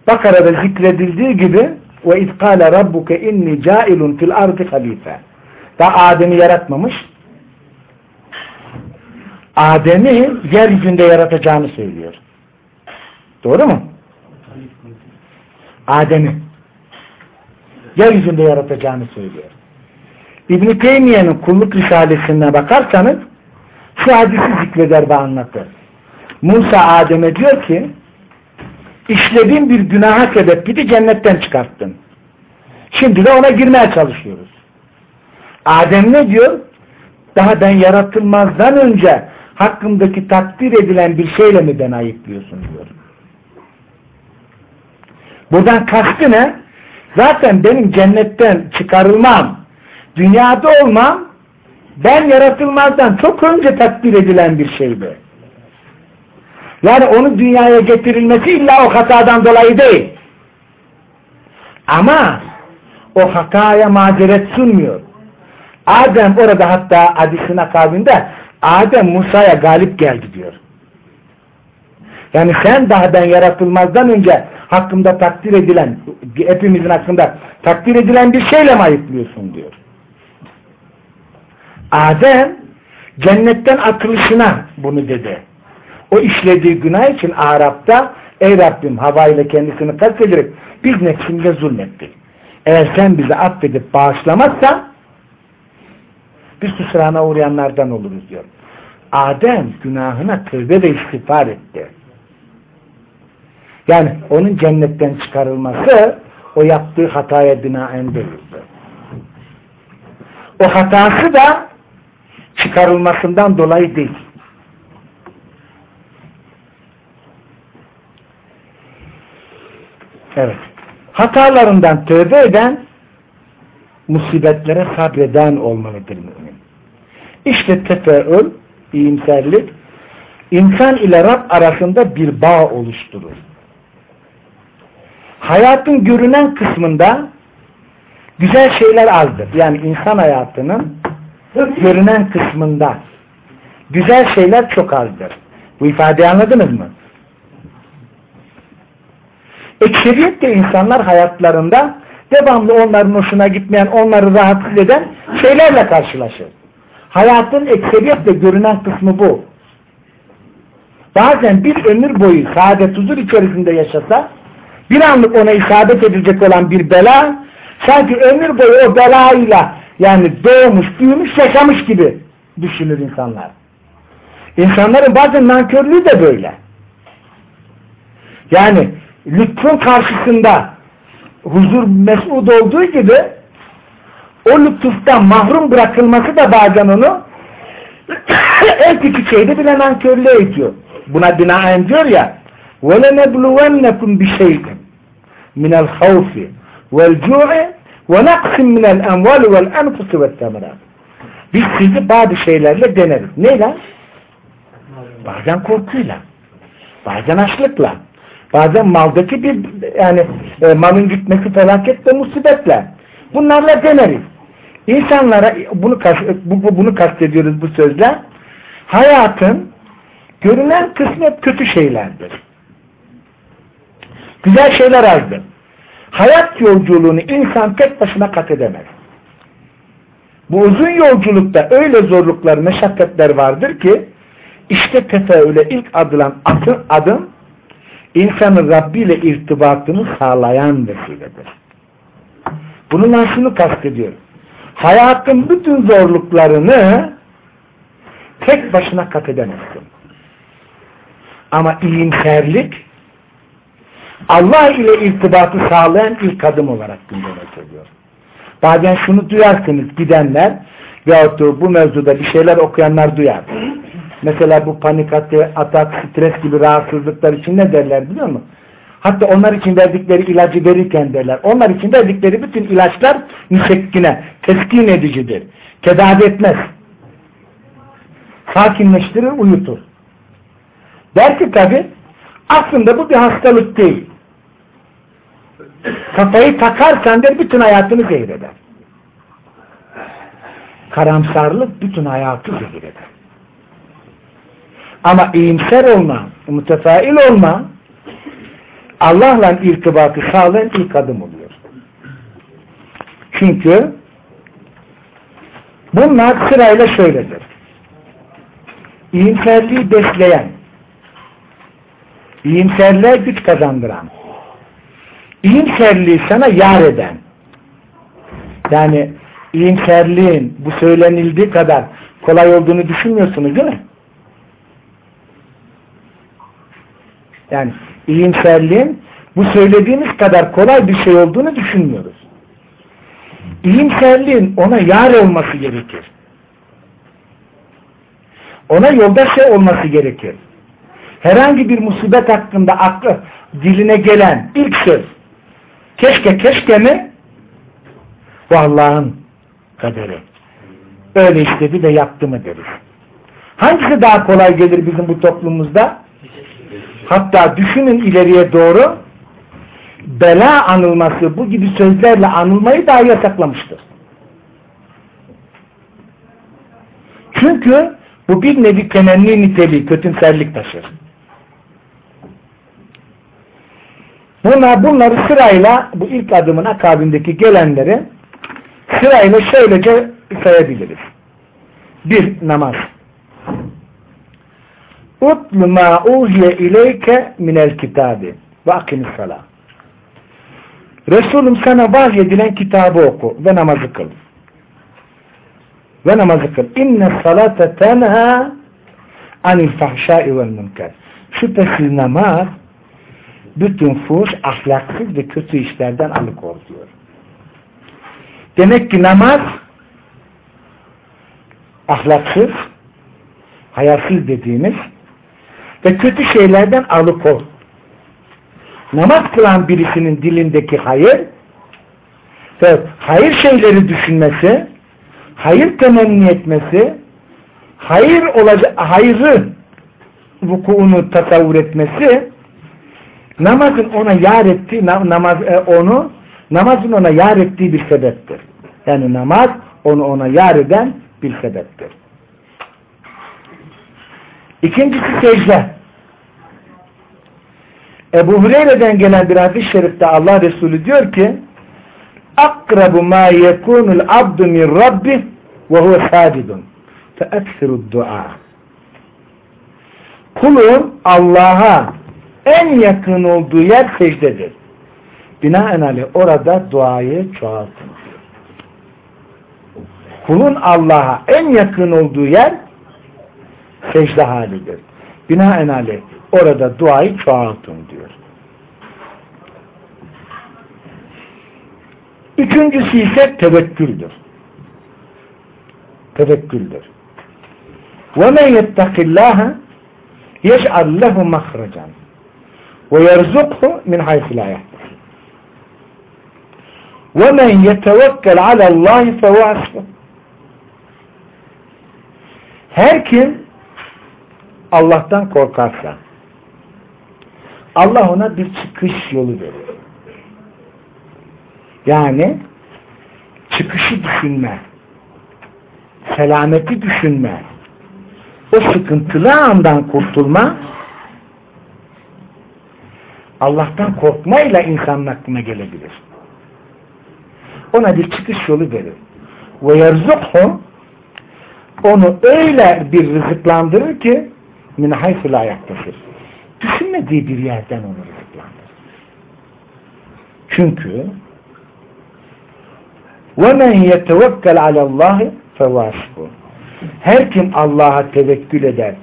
Bakara'da zikredildiği gibi ve izkâle rabbuke inni cailun fil ardı halife da Adem'i yaratmamış Adem'i yeryüzünde yaratacağını söylüyor. Doğru mu? Adem'i yeryüzünde yaratacağını söylüyor. İbn-i Teymiye'nin kulluk risalesine bakarsanız şu hadisi zikreder ve anlatır. Musa Adem'e diyor ki işlediğin bir günaha sebep gidi cennetten çıkarttın. Şimdi de ona girmeye çalışıyoruz. Adem ne diyor? Daha ben yaratılmazdan önce hakkındaki takdir edilen bir şeyle mi ben ayıplıyorsun diyor. Buradan kastı ne? Zaten benim cennetten çıkarılmam, dünyada olmam, ben yaratılmazdan çok önce takdir edilen bir şeydi. Yani onu dünyaya getirilmesi illa o hatadan dolayı değil. Ama o hataya mazeret sunmuyor. Adem orada hatta hadisin akabinde Adem Musa'ya galip geldi diyor. Yani sen daha ben yaratılmazdan önce hakkında takdir edilen, hepimizin hakkında takdir edilen bir şeyle mi ayıplıyorsun diyor. Adem cennetten atılışına bunu dedi. O işlediği günah için Arap'ta ey Rabbim hava ile kendisini katlederek biz nefsimde zulmettik. Eğer sen bizi affedip bağışlamazsan biz hüsrana uğrayanlardan oluruz diyor. Adem günahına tövbe ve istiğfar etti. Yani onun cennetten çıkarılması o yaptığı hataya binaen değildi. O hatası da çıkarılmasından dolayı değil. Evet. Hatalarından tövbe eden musibetlere sabreden olmalıdır mümin. İşte tefeül, iyimserlik, insan ile Rab arasında bir bağ oluşturur. Hayatın görünen kısmında güzel şeyler azdır. Yani insan hayatının görünen kısmında güzel şeyler çok azdır. Bu ifadeyi anladınız mı? Ekseriyetle insanlar hayatlarında devamlı onların hoşuna gitmeyen, onları rahatsız eden şeylerle karşılaşır. Hayatın ekseriyetle görünen kısmı bu. Bazen bir ömür boyu saadet huzur içerisinde yaşasa, bir anlık ona isabet edecek olan bir bela, sanki ömür boyu o belayla yani doğmuş, büyümüş, yaşamış gibi düşünür insanlar. İnsanların bazen nankörlüğü de böyle. Yani lütfun karşısında huzur mesud olduğu gibi o lütuftan mahrum bırakılması da bazen onu en küçük şeyde bile nankörlüğe itiyor. Buna binaen diyor ya وَلَنَبْلُوَنَّكُمْ بِشَيْءٍ مِنَ الْخَوْفِ وَالْجُوعِ وَنَقْسٍ مِنَ الْاَنْوَالِ وَالْاَنْفُسِ وَالْتَمَرَاتِ Biz sizi bazı şeylerle deneriz. Neyle? Bazen korkuyla. Bazen açlıkla. Bazen maldaki bir yani e, malın gitmesi felaketle musibetle. Bunlarla deneriz. İnsanlara bunu bu, bunu kastediyoruz bu sözle. Hayatın görünen kısmı hep kötü şeylerdir. Güzel şeyler azdır. Hayat yolculuğunu insan tek başına kat edemez. Bu uzun yolculukta öyle zorluklar, meşakkatler vardır ki işte tefeüle ilk adılan adım, adım insanın Rabbi ile irtibatını sağlayan vesiledir. Bununla şunu kastediyorum. Hayatın bütün zorluklarını tek başına kat edemezsin. Ama iyimserlik Allah ile irtibatı sağlayan ilk adım olarak gündeme geliyor. Bazen şunu duyarsınız gidenler veyahut bu mevzuda bir şeyler okuyanlar duyar. Mesela bu panik atak, stres gibi rahatsızlıklar için ne derler biliyor musun? Hatta onlar için verdikleri ilacı verirken derler. Onlar için verdikleri bütün ilaçlar müsekkine, teskin edicidir. Tedavi etmez. Sakinleştirir, uyutur. Der ki tabi aslında bu bir hastalık değil. Kafayı takarsan der bütün hayatını zehir eder. Karamsarlık bütün hayatı zehir eder. Ama iyimser olma, mütefail olma Allah'la irtibatı sağlayan ilk adım oluyor. Çünkü bunlar sırayla şöyledir. İyimserliği besleyen, iyimserliğe güç kazandıran, iyimserliği sana yar eden, yani iyimserliğin bu söylenildiği kadar kolay olduğunu düşünmüyorsunuz değil mi? Yani iyimserliğin bu söylediğimiz kadar kolay bir şey olduğunu düşünmüyoruz. İyimserliğin ona yar olması gerekir. Ona yoldaş şey olması gerekir. Herhangi bir musibet hakkında aklı diline gelen ilk söz keşke keşke mi? Bu Allah'ın kaderi. Öyle istedi de yaptı mı deriz. Hangisi daha kolay gelir bizim bu toplumumuzda? Hatta düşünün ileriye doğru bela anılması bu gibi sözlerle anılmayı daha yasaklamıştır. Çünkü bu bir nevi kenenli niteliği, kötümserlik taşır. Bunlar, bunları sırayla bu ilk adımın akabindeki gelenleri sırayla şöylece sayabiliriz. Bir, namaz. Utlu ma uhiye ileyke minel kitabi ve akimis salah. Resulüm sana vahyedilen kitabı oku ve namazı kıl. Ve namazı kıl. İnne salate tenha anil fahşai vel münker. Şüphesiz namaz bütün fuş, ahlaksız ve kötü işlerden alıkoruyor. Demek ki namaz ahlaksız, hayasız dediğimiz ve kötü şeylerden alıkor. Namaz kılan birisinin dilindeki hayır ve hayır şeyleri düşünmesi, hayır temenni etmesi, hayır olacak, hayrı vukuunu tasavvur etmesi namazın ona yar ettiği namaz e, onu namazın ona yar ettiği bir sebeptir. Yani namaz onu ona yar eden bir sebeptir. İkincisi secde. Ebu Hureyre'den gelen bir hadis-i şerifte Allah Resulü diyor ki akrabu ma yekunul abdu min rabbi ve huve sadidun fe dua kulun Allah'a en yakın olduğu yer secdedir. Binaenaleyh orada duayı çoğaltın. Kulun Allah'a en yakın olduğu yer secde halidir. Binaenaleyh orada duayı çoğaltın diyor. Üçüncüsü ise tevekküldür. Tevekküldür. وَمَنْ يَتَّقِ اللّٰهَ يَجْعَلْ لَهُ مَخْرَجًا وَيَرْزُقْهُ مِنْ حَيْثِ لَا يَحْتَسِبُ وَمَنْ يَتَوَكَّلْ عَلَى اللّٰهِ فَهُوَ حَسْبُهُ Her kim Allah'tan korkarsa Allah ona bir çıkış yolu verir. Yani çıkışı düşünme, selameti düşünme, o sıkıntılı andan kurtulma Allah'tan korkmayla insanın aklına gelebilir. Ona bir çıkış yolu verir. Ve yerzukhu onu öyle bir rızıklandırır ki min hayfı la yaktasır. Düşünmediği bir yerden onu rızıklandırır. Çünkü وَمَنْ يَتَوَكَّلْ عَلَى اللّٰهِ فَوَاسْبُ Her kim Allah'a tevekkül eder,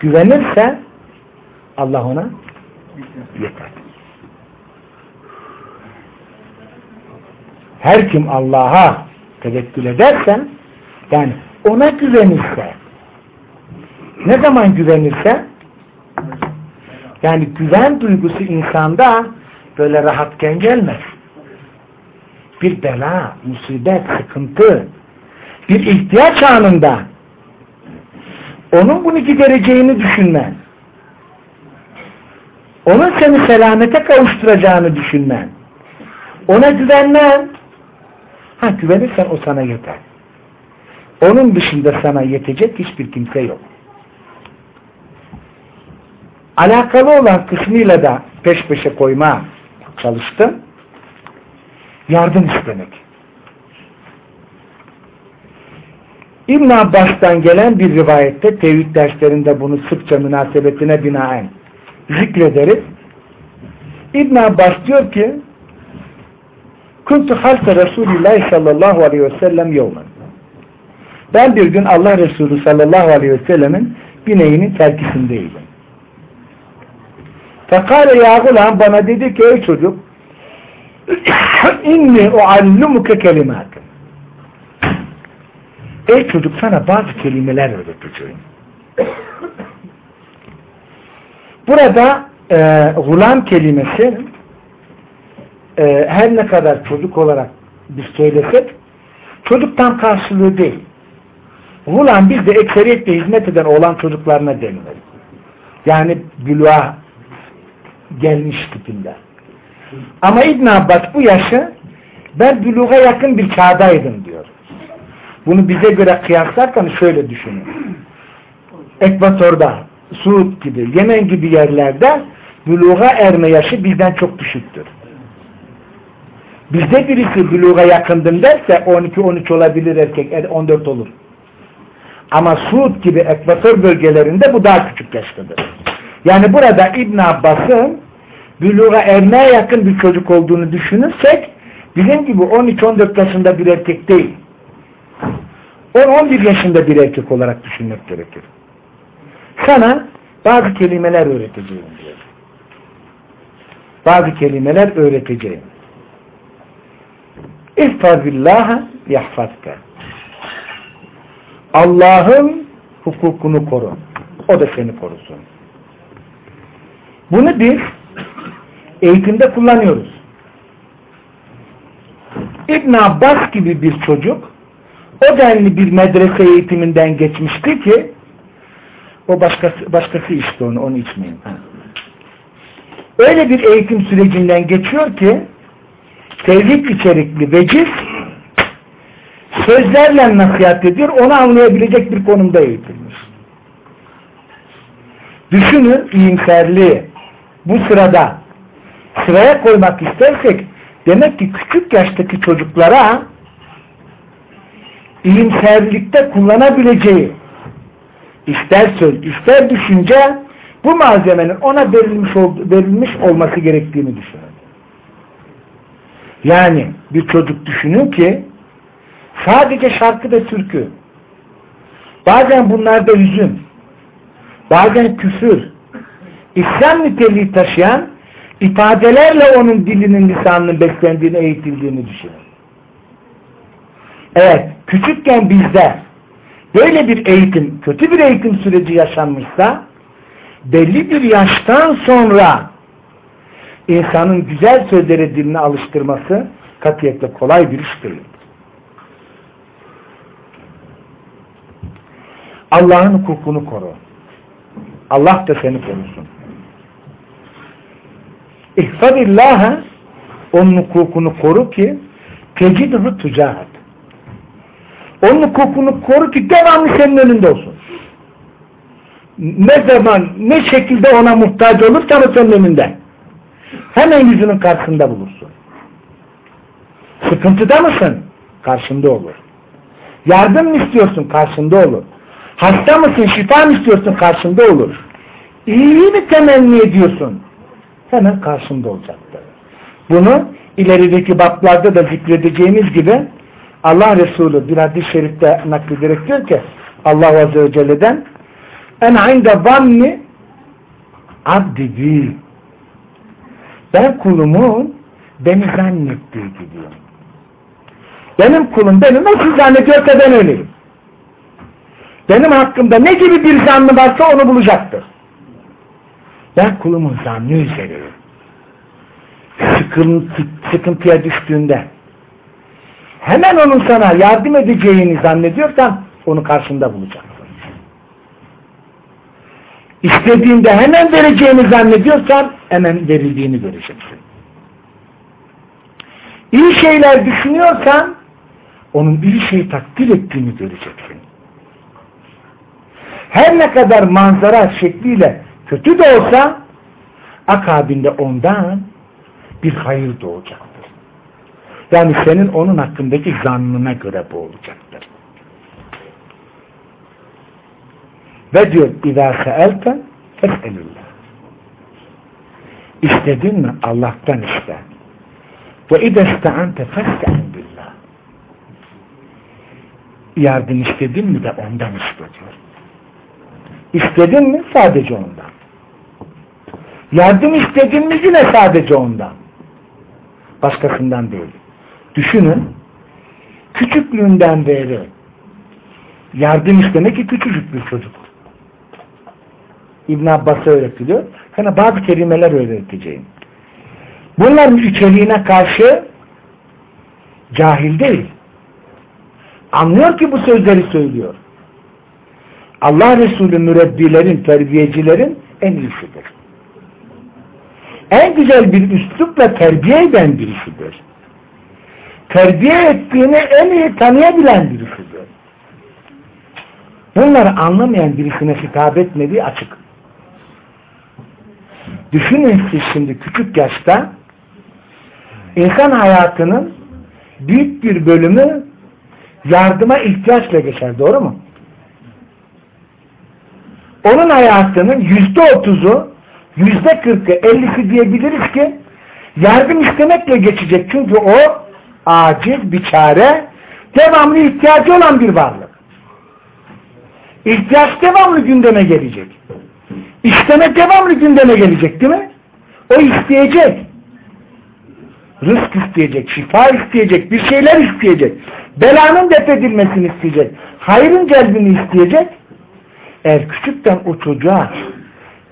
güvenirse Allah ona yeter. Her kim Allah'a tevekkül ederse yani ona güvenirse ne zaman güvenirse yani güven duygusu insanda böyle rahatken gelmez. Bir bela, musibet, sıkıntı, bir ihtiyaç anında onun bunu gidereceğini düşünmen, onun seni selamete kavuşturacağını düşünmen, ona güvenmen, ha güvenirsen o sana yeter. Onun dışında sana yetecek hiçbir kimse yok. Alakalı olan kısmıyla da peş peşe koyma çalıştım. Yardım istemek. İbn Abbas'tan gelen bir rivayette tevhid derslerinde bunu sıkça münasebetine binaen zikrederiz. İbn Abbas diyor ki Kuntu halfe Resulullah sallallahu aleyhi ve sellem yevmen. Ben bir gün Allah Resulü sallallahu aleyhi ve sellemin bineğinin terkisindeydim. Fekale ya gulam bana dedi ki ey çocuk inni uallumuke kelimat ey çocuk sana bazı kelimeler öğreteceğim. Burada e, gulam kelimesi e, her ne kadar çocuk olarak biz söylesek çocuktan karşılığı değil. Gulam bizde ekseriyetle hizmet eden olan çocuklarına denilir. Yani bülüğa gelmiş tipinde. Ama İbn Abbas bu yaşı ben büluğa yakın bir çağdaydım diyor. Bunu bize göre kıyaslarken şöyle düşünün. Ekvatorda, Suud gibi, Yemen gibi yerlerde büluğa erme yaşı bizden çok düşüktür. Bizde birisi büluğa yakındım derse 12-13 olabilir erkek, 14 olur. Ama Suud gibi ekvator bölgelerinde bu daha küçük yaştadır. Yani burada İbn Abbas'ın büluğa ermeye yakın bir çocuk olduğunu düşünürsek bizim gibi 13-14 yaşında bir erkek değil. 10-11 yaşında bir erkek olarak düşünmek gerekir. Sana bazı kelimeler öğreteceğim diyor. Bazı kelimeler öğreteceğim. İhfazillaha yahfazka. Allah'ın hukukunu koru. O da seni korusun. Bunu biz eğitimde kullanıyoruz. İbn Abbas gibi bir çocuk o denli bir medrese eğitiminden geçmişti ki o başkası, başkası işte onu, onu içmeyin. Ha. Öyle bir eğitim sürecinden geçiyor ki tevhid içerikli veciz sözlerle nasihat ediyor, onu anlayabilecek bir konumda eğitilmiş. Düşünün iyimserliği. Bu sırada sıraya koymak istersek demek ki küçük yaştaki çocuklara iyimserlikte kullanabileceği ister söz, ister düşünce bu malzemenin ona verilmiş, ol, verilmiş olması gerektiğini düşünün. Yani bir çocuk düşünün ki sadece şarkı ve türkü bazen bunlarda hüzün bazen küfür İslam niteliği taşıyan ifadelerle onun dilinin lisanının beslendiğini eğitildiğini düşünün. Evet, küçükken bizde böyle bir eğitim, kötü bir eğitim süreci yaşanmışsa belli bir yaştan sonra insanın güzel sözleri diline alıştırması katiyetle kolay bir iş değil. Allah'ın hukukunu koru. Allah da seni korusun. İhfadillaha onun hukukunu koru ki tecidhu tücahat. Onun hukukunu koru ki devamlı senin önünde olsun. Ne zaman, ne şekilde ona muhtaç olursan o senin önünde. Hemen yüzünün karşısında bulursun. Sıkıntıda mısın? Karşında olur. Yardım mı istiyorsun? Karşında olur. Hasta mısın? Şifa mı istiyorsun? Karşında olur. İyi mi temenni ediyorsun? Hemen karşında olacaktır. Bunu ilerideki bablarda da zikredeceğimiz gibi Allah Resulü bir hadis-i şerifte naklederek diyor ki Allah Azze ve Celle'den en inde zanni abdi bi ben kulumun beni zannettiği gibiyim. Benim kulum beni nasıl zannediyorsa ben öyleyim. Benim hakkımda ne gibi bir zannı varsa onu bulacaktır. Ben kulumun zannı üzereyim. Sıkıntı, sıkıntıya düştüğünde hemen onun sana yardım edeceğini zannediyorsan onu karşında bulacaksın. İstediğinde hemen vereceğini zannediyorsan hemen verildiğini göreceksin. İyi şeyler düşünüyorsan onun iyi şey takdir ettiğini göreceksin. Her ne kadar manzara şekliyle kötü de olsa akabinde ondan bir hayır doğacaktır. Yani senin onun hakkındaki zannına göre bu olacaktır. Ve diyor اِذَا سَأَلْتَ فَاسْأَلِلَّهِ İstedin mi Allah'tan iste. Ve اِذَا اسْتَعَنْتَ فَاسْتَعِنْ بِاللّٰهِ Yardım istedin mi de ondan iste diyor. İstedin mi? Sadece ondan. Yardım istedin mi yine sadece ondan. Başkasından değil. Düşünün, küçüklüğünden beri yardım istemek ki küçücük bir çocuk. İbn Abbas'a öğretiliyor. Sana bazı kelimeler öğreteceğim. Bunların içeriğine karşı cahil değil. Anlıyor ki bu sözleri söylüyor. Allah Resulü mürebbilerin, terbiyecilerin en iyisidir. En güzel bir üslupla terbiye eden birisidir. Terbiye ettiğini en iyi tanıyabilen birisidir. Bunları anlamayan birisine hitap etmediği açık. Düşünün siz şimdi küçük yaşta insan hayatının büyük bir bölümü yardıma ihtiyaçla geçer. Doğru mu? Onun hayatının yüzde otuzu, yüzde kırkı, ellisi diyebiliriz ki yardım istemekle geçecek. Çünkü o aciz, biçare, devamlı ihtiyacı olan bir varlık. İhtiyaç devamlı gündeme gelecek. İsteme devamlı gündeme gelecek değil mi? O isteyecek. Rızk isteyecek, şifa isteyecek, bir şeyler isteyecek. Belanın def edilmesini isteyecek. Hayrın celbini isteyecek. Eğer küçükten o çocuğa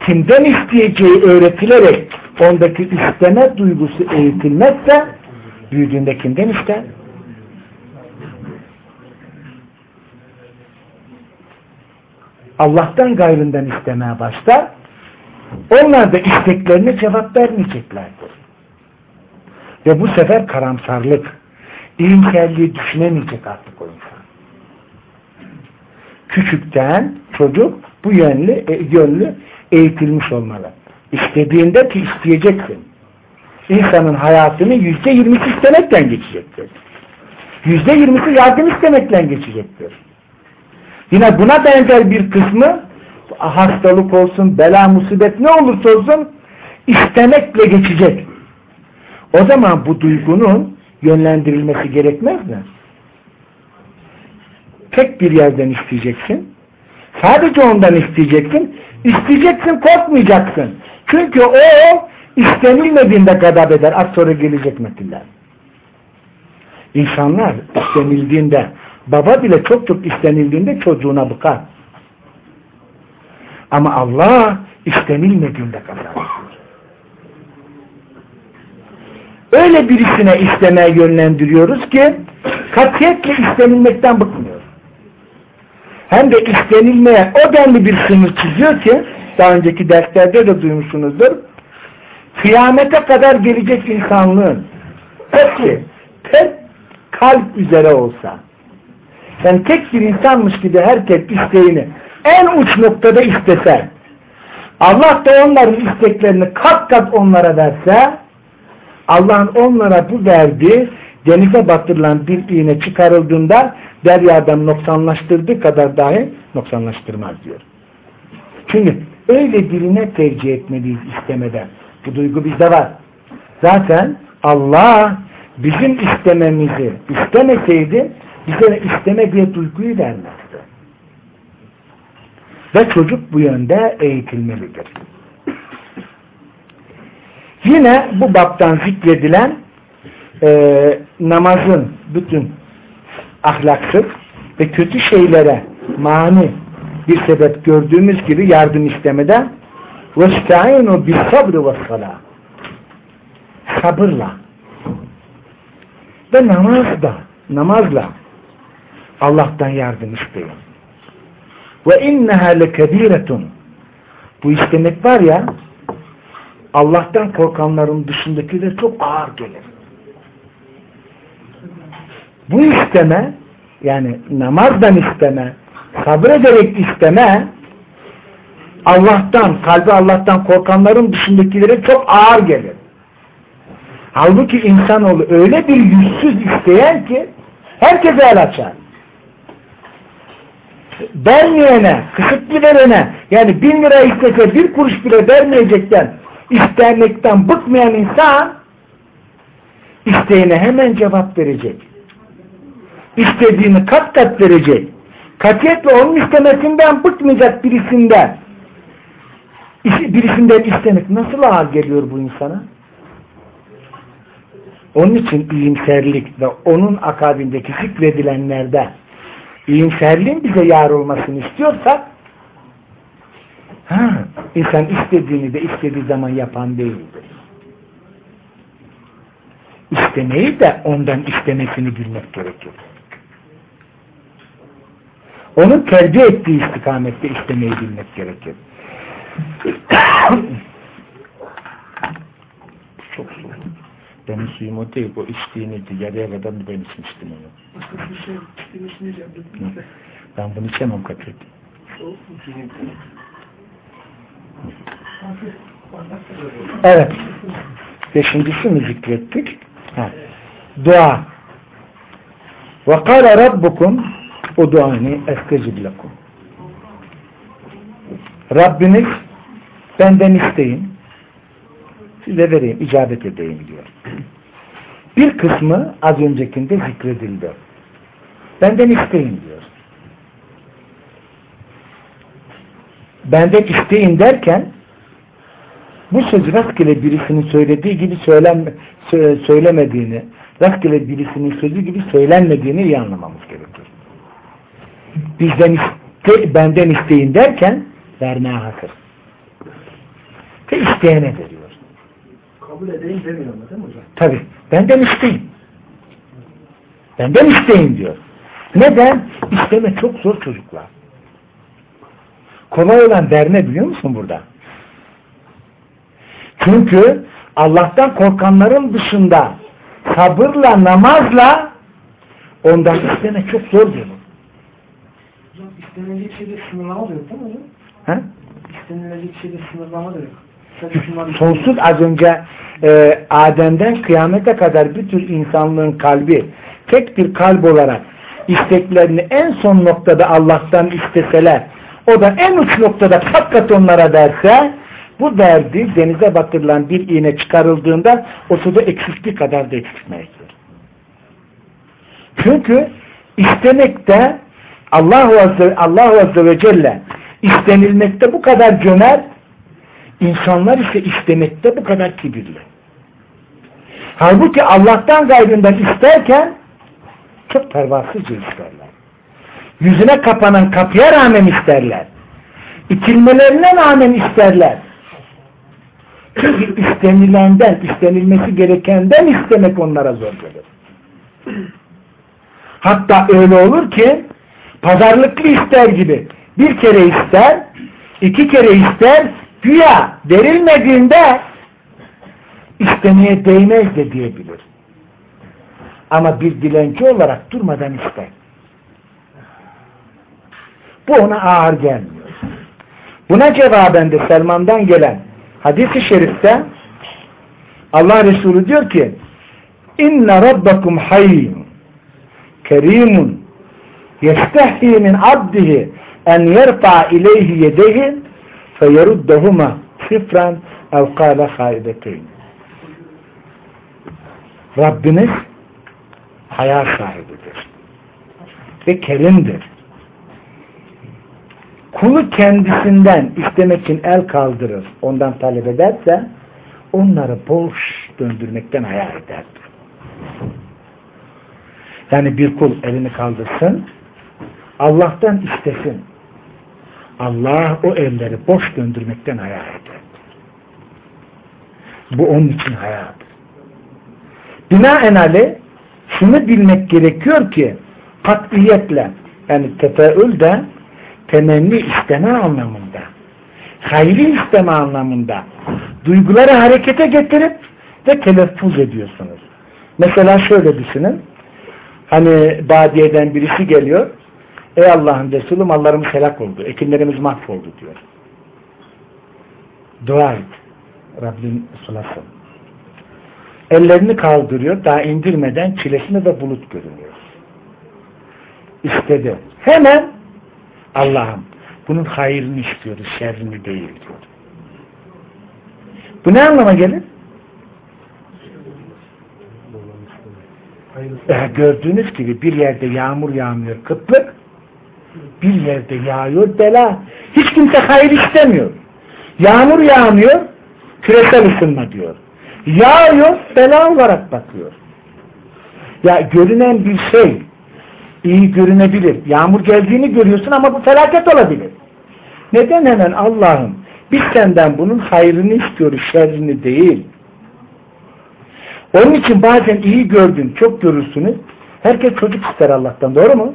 kimden isteyeceği öğretilerek ondaki isteme duygusu eğitilmezse büyüdüğünde kimden ister? Allah'tan gayrından istemeye başlar. Onlar da isteklerine cevap vermeyeceklerdir. Ve bu sefer karamsarlık, İyimserliği düşünemeyecek artık o insan. Küçükten çocuk bu yönlü, e, yönlü eğitilmiş olmalı. İstediğinde isteyeceksin. İnsanın hayatını yüzde yirmisi istemekten geçecektir. Yüzde yirmisi yardım istemekten geçecektir. Yine buna benzer bir kısmı hastalık olsun, bela, musibet ne olursa olsun istemekle geçecek. O zaman bu duygunun yönlendirilmesi gerekmez mi? Tek bir yerden isteyeceksin. Sadece ondan isteyeceksin. İsteyeceksin, korkmayacaksın. Çünkü o istenilmediğinde gadap eder. Az sonra gelecek metiller. İnsanlar istenildiğinde, baba bile çok çok istenildiğinde çocuğuna bıkar. Ama Allah istenilmediğinde kazanır. Öyle birisine istemeye yönlendiriyoruz ki katiyetle istenilmekten bıkmıyor. Hem de istenilmeye o denli bir sınır çiziyor ki daha önceki derslerde de duymuşsunuzdur. Kıyamete kadar gelecek insanlığın hepsi tek kalp üzere olsa sen tek bir insanmış gibi herkes isteğini en uç noktada istese Allah da onların isteklerini kat kat onlara verse Allah'ın onlara bu verdiği denize batırılan bir iğne çıkarıldığında deryadan noksanlaştırdığı kadar dahi noksanlaştırmaz diyor. Çünkü öyle birine tercih etmeliyiz istemeden. Bu duygu bizde var. Zaten Allah bizim istememizi istemeseydi bize isteme diye duyguyu vermezdi. Ve çocuk bu yönde eğitilmelidir. Yine bu baptan zikredilen e, namazın bütün ahlaksız ve kötü şeylere mani bir sebep gördüğümüz gibi yardım istemeden وَاسْتَعِينُوا بِالصَّبْرِ وَالصَّلَاةِ Sabırla ve namazla namazla Allah'tan yardım isteyin. Ve inneha lekebiretun bu istemek var ya Allah'tan korkanların dışındakiler çok ağır gelir. Bu isteme yani namazdan isteme sabrederek isteme Allah'tan, kalbi Allah'tan korkanların dışındakilere çok ağır gelir. Halbuki insanoğlu öyle bir yüzsüz isteyen ki herkese el açar. Vermeyene, kısıtlı verene yani bin lira istese bir kuruş bile vermeyecekten istenmekten bıkmayan insan isteğine hemen cevap verecek. İstediğini kat kat verecek. Katiyetle onun istemesinden bıkmayacak birisinden birisinden istemek nasıl ağır geliyor bu insana? Onun için iyimserlik ve onun akabindeki zikredilenlerde iyimserliğin bize yar olmasını istiyorsak insan istediğini de istediği zaman yapan değildir. İstemeyi de ondan istemesini bilmek gerekir. Onun tercih ettiği istikamette istemeyi bilmek gerekir. Çok soğuk. Benim suyum o değil, bu içtiğiniydi. Yarıya kadar ben içmiştim onu. Şey içmeyeceğim. Ben bunu içemem Katret. Evet. Beşincisi mi zikrettik? Ha. Dua. Ve kâle rabbukum udu'ani estecib lekum. Rabbiniz benden isteyin size vereyim, icabet edeyim diyor. Bir kısmı az öncekinde zikredildi. Benden isteyin diyor. Benden isteyin derken bu söz rastgele birisinin söylediği gibi söylen, söylemediğini, rastgele birisinin sözü gibi söylenmediğini iyi anlamamız gerekir. Bizden iste, benden isteyin derken vermeye hazır. Ve isteyene veriyor. Kabul edeyim demiyor mu değil mi hocam? Tabi. Benden isteyin. Benden isteyin diyor. Neden? İsteme çok zor çocuklar. Kolay olan verme biliyor musun burada? Çünkü Allah'tan korkanların dışında sabırla, namazla Ondan istemek çok zor diyor. İstenilecek şeyde sınırlama da yok değil mi hocam? Ha? İstenilecek şeyde sınırlama da yok. Sonsuz az önce e, Adem'den kıyamete kadar bir tür insanlığın kalbi tek bir kalp olarak isteklerini en son noktada Allah'tan isteseler o da en uç noktada kat kat onlara derse bu derdi denize batırılan bir iğne çıkarıldığında o suda eksikliği kadar da eksiltmeyecektir. Çünkü istemekte Allahu Azze, Allahu Azze ve Celle istenilmekte bu kadar cömert İnsanlar ise istemekte bu kadar kibirli. Halbuki Allah'tan gayrından isterken çok pervasızca isterler. Yüzüne kapanan kapıya rağmen isterler. İtilmelerine rağmen isterler. Çünkü istenilenden, istenilmesi gerekenden istemek onlara zor gelir. Hatta öyle olur ki pazarlıklı ister gibi bir kere ister, iki kere ister, güya verilmediğinde istemeye değmez de diyebilir. Ama bir dilenci olarak durmadan ister. Bu ona ağır gelmiyor. Buna cevaben de Selman'dan gelen hadis-i şerifte Allah Resulü diyor ki İnne rabbakum hayyun kerimun yestehhi min abdihi en yerfa ileyhi yedehi feyeruddehuma sıfran ev kâle haibeteyn Rabbiniz haya sahibidir ve kerimdir. Kulu kendisinden istemek için el kaldırır, ondan talep ederse onları boş döndürmekten haya eder. Yani bir kul elini kaldırsın, Allah'tan istesin. Allah o elleri boş döndürmekten haya eder. Bu onun için hayadır. Binaenaleyh şunu bilmek gerekiyor ki katiyetle yani tefeül de temenni isteme anlamında hayri isteme anlamında duyguları harekete getirip ve telaffuz ediyorsunuz. Mesela şöyle düşünün hani badiyeden birisi geliyor ey Allah'ın Resulü mallarımız helak oldu ekinlerimiz mahvoldu diyor. Dua et. Rabbim sulasın. Ellerini kaldırıyor. Daha indirmeden çilesini ve bulut görünüyor. İstedi. Hemen Allah'ım bunun hayırını istiyoruz, şerrini değil diyor. Bu ne anlama gelir? E, gördüğünüz gibi bir yerde yağmur yağmıyor kıtlık, bir yerde yağıyor bela. Hiç kimse hayır istemiyor. Yağmur yağmıyor, küresel ısınma diyor. Yağıyor, bela olarak bakıyor. Ya görünen bir şey iyi görünebilir. Yağmur geldiğini görüyorsun ama bu felaket olabilir. Neden hemen Allah'ım biz senden bunun hayrını istiyoruz, şerrini değil. Onun için bazen iyi gördün, çok görürsünüz. Herkes çocuk ister Allah'tan, doğru mu?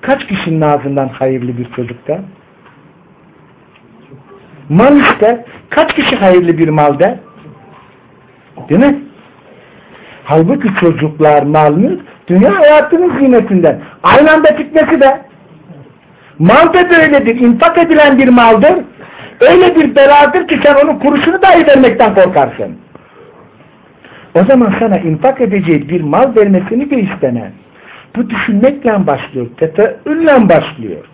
Kaç kişinin ağzından hayırlı bir çocuk der? Mal ister. Kaç kişi hayırlı bir mal der? Değil mi? Halbuki çocuklar, mal dünya hayatının ziynetinden. Aynı anda fitnesi de. Mal da böyledir. İnfak edilen bir maldır. Öyle bir beladır ki sen onun kuruşunu dahi vermekten korkarsın. O zaman sana infak edeceği bir mal vermesini de istemez. Bu düşünmekle başlıyor. Tefeülle başlıyor.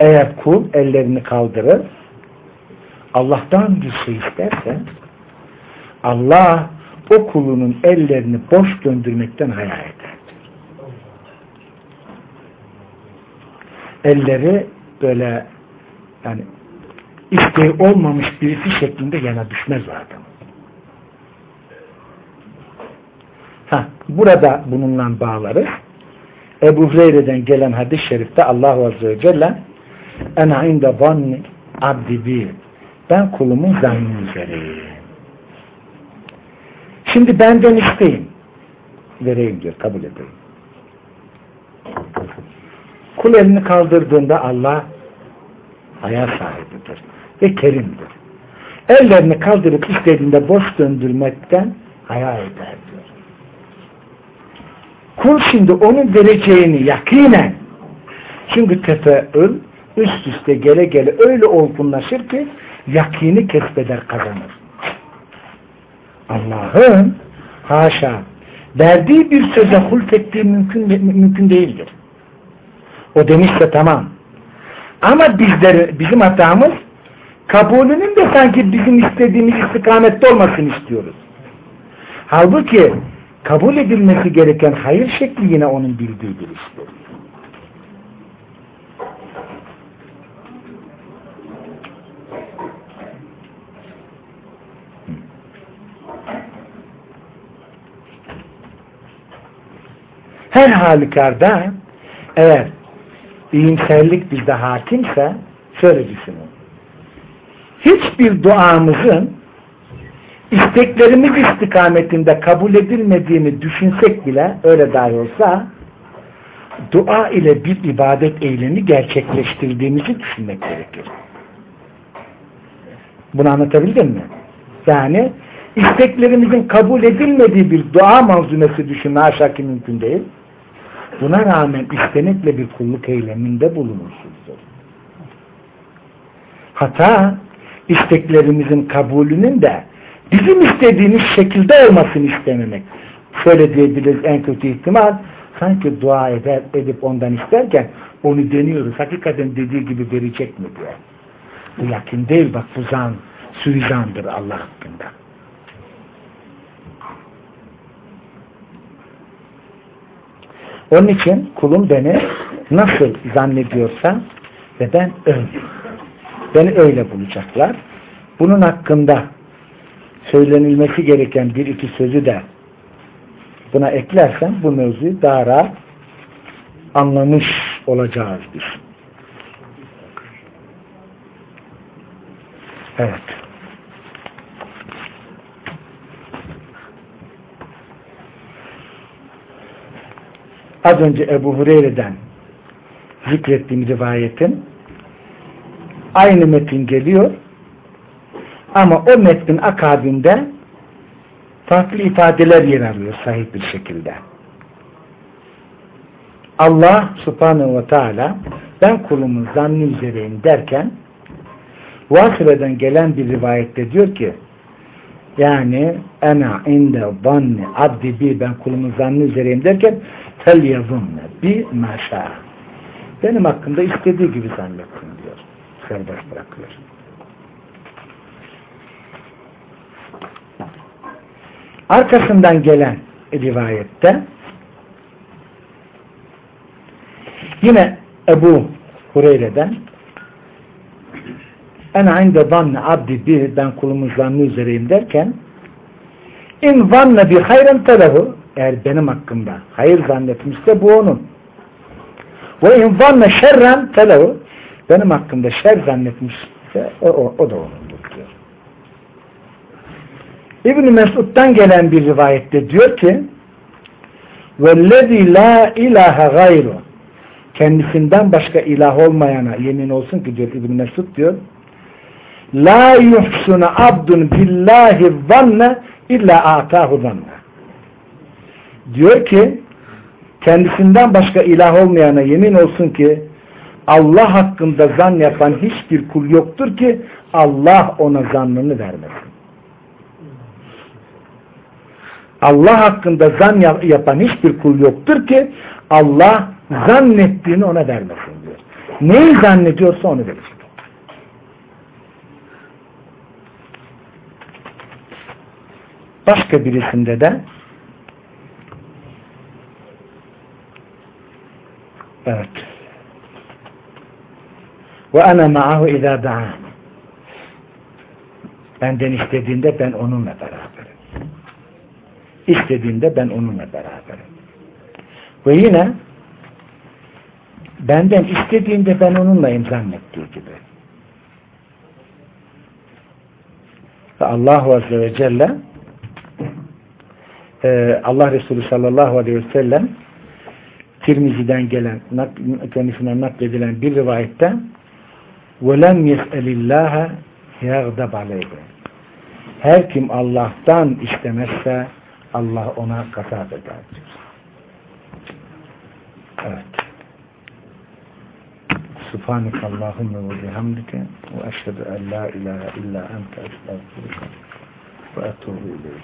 Eğer kul ellerini kaldırır Allah'tan bir şey isterse Allah o kulunun ellerini boş döndürmekten hayal eder. Elleri böyle yani isteği olmamış birisi şeklinde yana düşmez o adam. Ha, burada bununla bağlarız. Ebu Hureyre'den gelen hadis-i şerifte Allah Azze ve Celle ena inde zanni abdi bir ben kulumun zannı üzereyim. Şimdi benden isteyin. Vereyim diyor, kabul edeyim. Kul elini kaldırdığında Allah hayal sahibidir ve kerimdir. Ellerini kaldırıp istediğinde boş döndürmekten Hayal eder. Kul şimdi onun vereceğini yakinen çünkü tefeül üst üste gele gele öyle olgunlaşır ki yakini kesbeder kazanır. Allah'ın haşa verdiği bir söze hulfettiği mümkün, mümkün değildir. O demişse tamam. Ama bizler, bizim hatamız kabulünün de sanki bizim istediğimiz istikamette olmasını istiyoruz. Halbuki kabul edilmesi gereken hayır şekli yine onun bildiği bir iştir. Her halükarda eğer iyimserlik bizde hakimse şöyle düşünün. Hiçbir duamızın isteklerimiz istikametinde kabul edilmediğini düşünsek bile öyle dahi olsa dua ile bir ibadet eylemi gerçekleştirdiğimizi düşünmek gerekir. Bunu anlatabildim mi? Yani isteklerimizin kabul edilmediği bir dua manzumesi düşünme aşağı mümkün değil. Buna rağmen istenekle bir kulluk eyleminde bulunursunuz. Hata isteklerimizin kabulünün de bizim istediğimiz şekilde olmasını istememek. Şöyle diyebiliriz en kötü ihtimal sanki dua eder, edip ondan isterken onu deniyoruz. Hakikaten dediği gibi verecek mi diye. Bu yakin değil bak bu zan, suizandır Allah hakkında. Onun için kulum beni nasıl zannediyorsa ve ben öyle. Beni öyle bulacaklar. Bunun hakkında söylenilmesi gereken bir iki sözü de buna eklersem bu mevzuyu daha rahat anlamış olacağız biz. Evet. Az önce Ebu Hureyre'den zikrettiğim rivayetin aynı metin geliyor ama o metnin akabinde farklı ifadeler yer alıyor sahih bir şekilde. Allah subhanehu ve teala ben kulumun zannı üzereyim derken Vasıfeden gelen bir rivayette diyor ki yani ena inde zanni abdi bi ben kulumun zannı üzereyim derken fel yazunne bi maşa benim hakkında istediği gibi zannetsin diyor. Serbest bırakıyor. Arkasından gelen rivayette yine Ebu Hureyre'den en inde zanne abdi bir ben kulumun zannı üzereyim derken in zanne bir hayran telehu eğer benim hakkımda hayır zannetmişse bu onun. Ve in zanne şerren telehu benim hakkımda şer zannetmişse o, o, o da onundur diyor. İbn-i Mesud'dan gelen bir rivayette diyor ki وَالَّذِي la ilahe gayru kendisinden başka ilah olmayana yemin olsun ki diyor İbn Mesud diyor la yuhsunu abdun billahi zanne illa atahu zanne diyor ki kendisinden başka ilah olmayana yemin olsun ki Allah hakkında zan yapan hiçbir kul yoktur ki Allah ona zannını vermesin. Allah hakkında zan yapan hiçbir kul yoktur ki Allah zannettiğini ona vermesin diyor. Neyi zannediyorsa onu verecek. Başka birisinde de evet ve ana ma'ahu izâ benden istediğinde ben onunla beraberim. İstediğinde ben onunla beraberim. Ve yine benden istediğinde ben onunlayım zannettiği gibi. Ve Allah Azze ve Celle e, Allah Resulü sallallahu aleyhi ve sellem Tirmizi'den gelen kendisine nakledilen bir rivayette وَلَمْ يَسْأَلِ اللّٰهَ يَغْدَبْ عَلَيْهِ Her kim Allah'tan istemezse Allah ona gazap eder diyor. Evet. Subhaneke Allahümme ve bihamdike ve eşhedü en la ilahe illa ente estağfurullah ve etubu ileyk.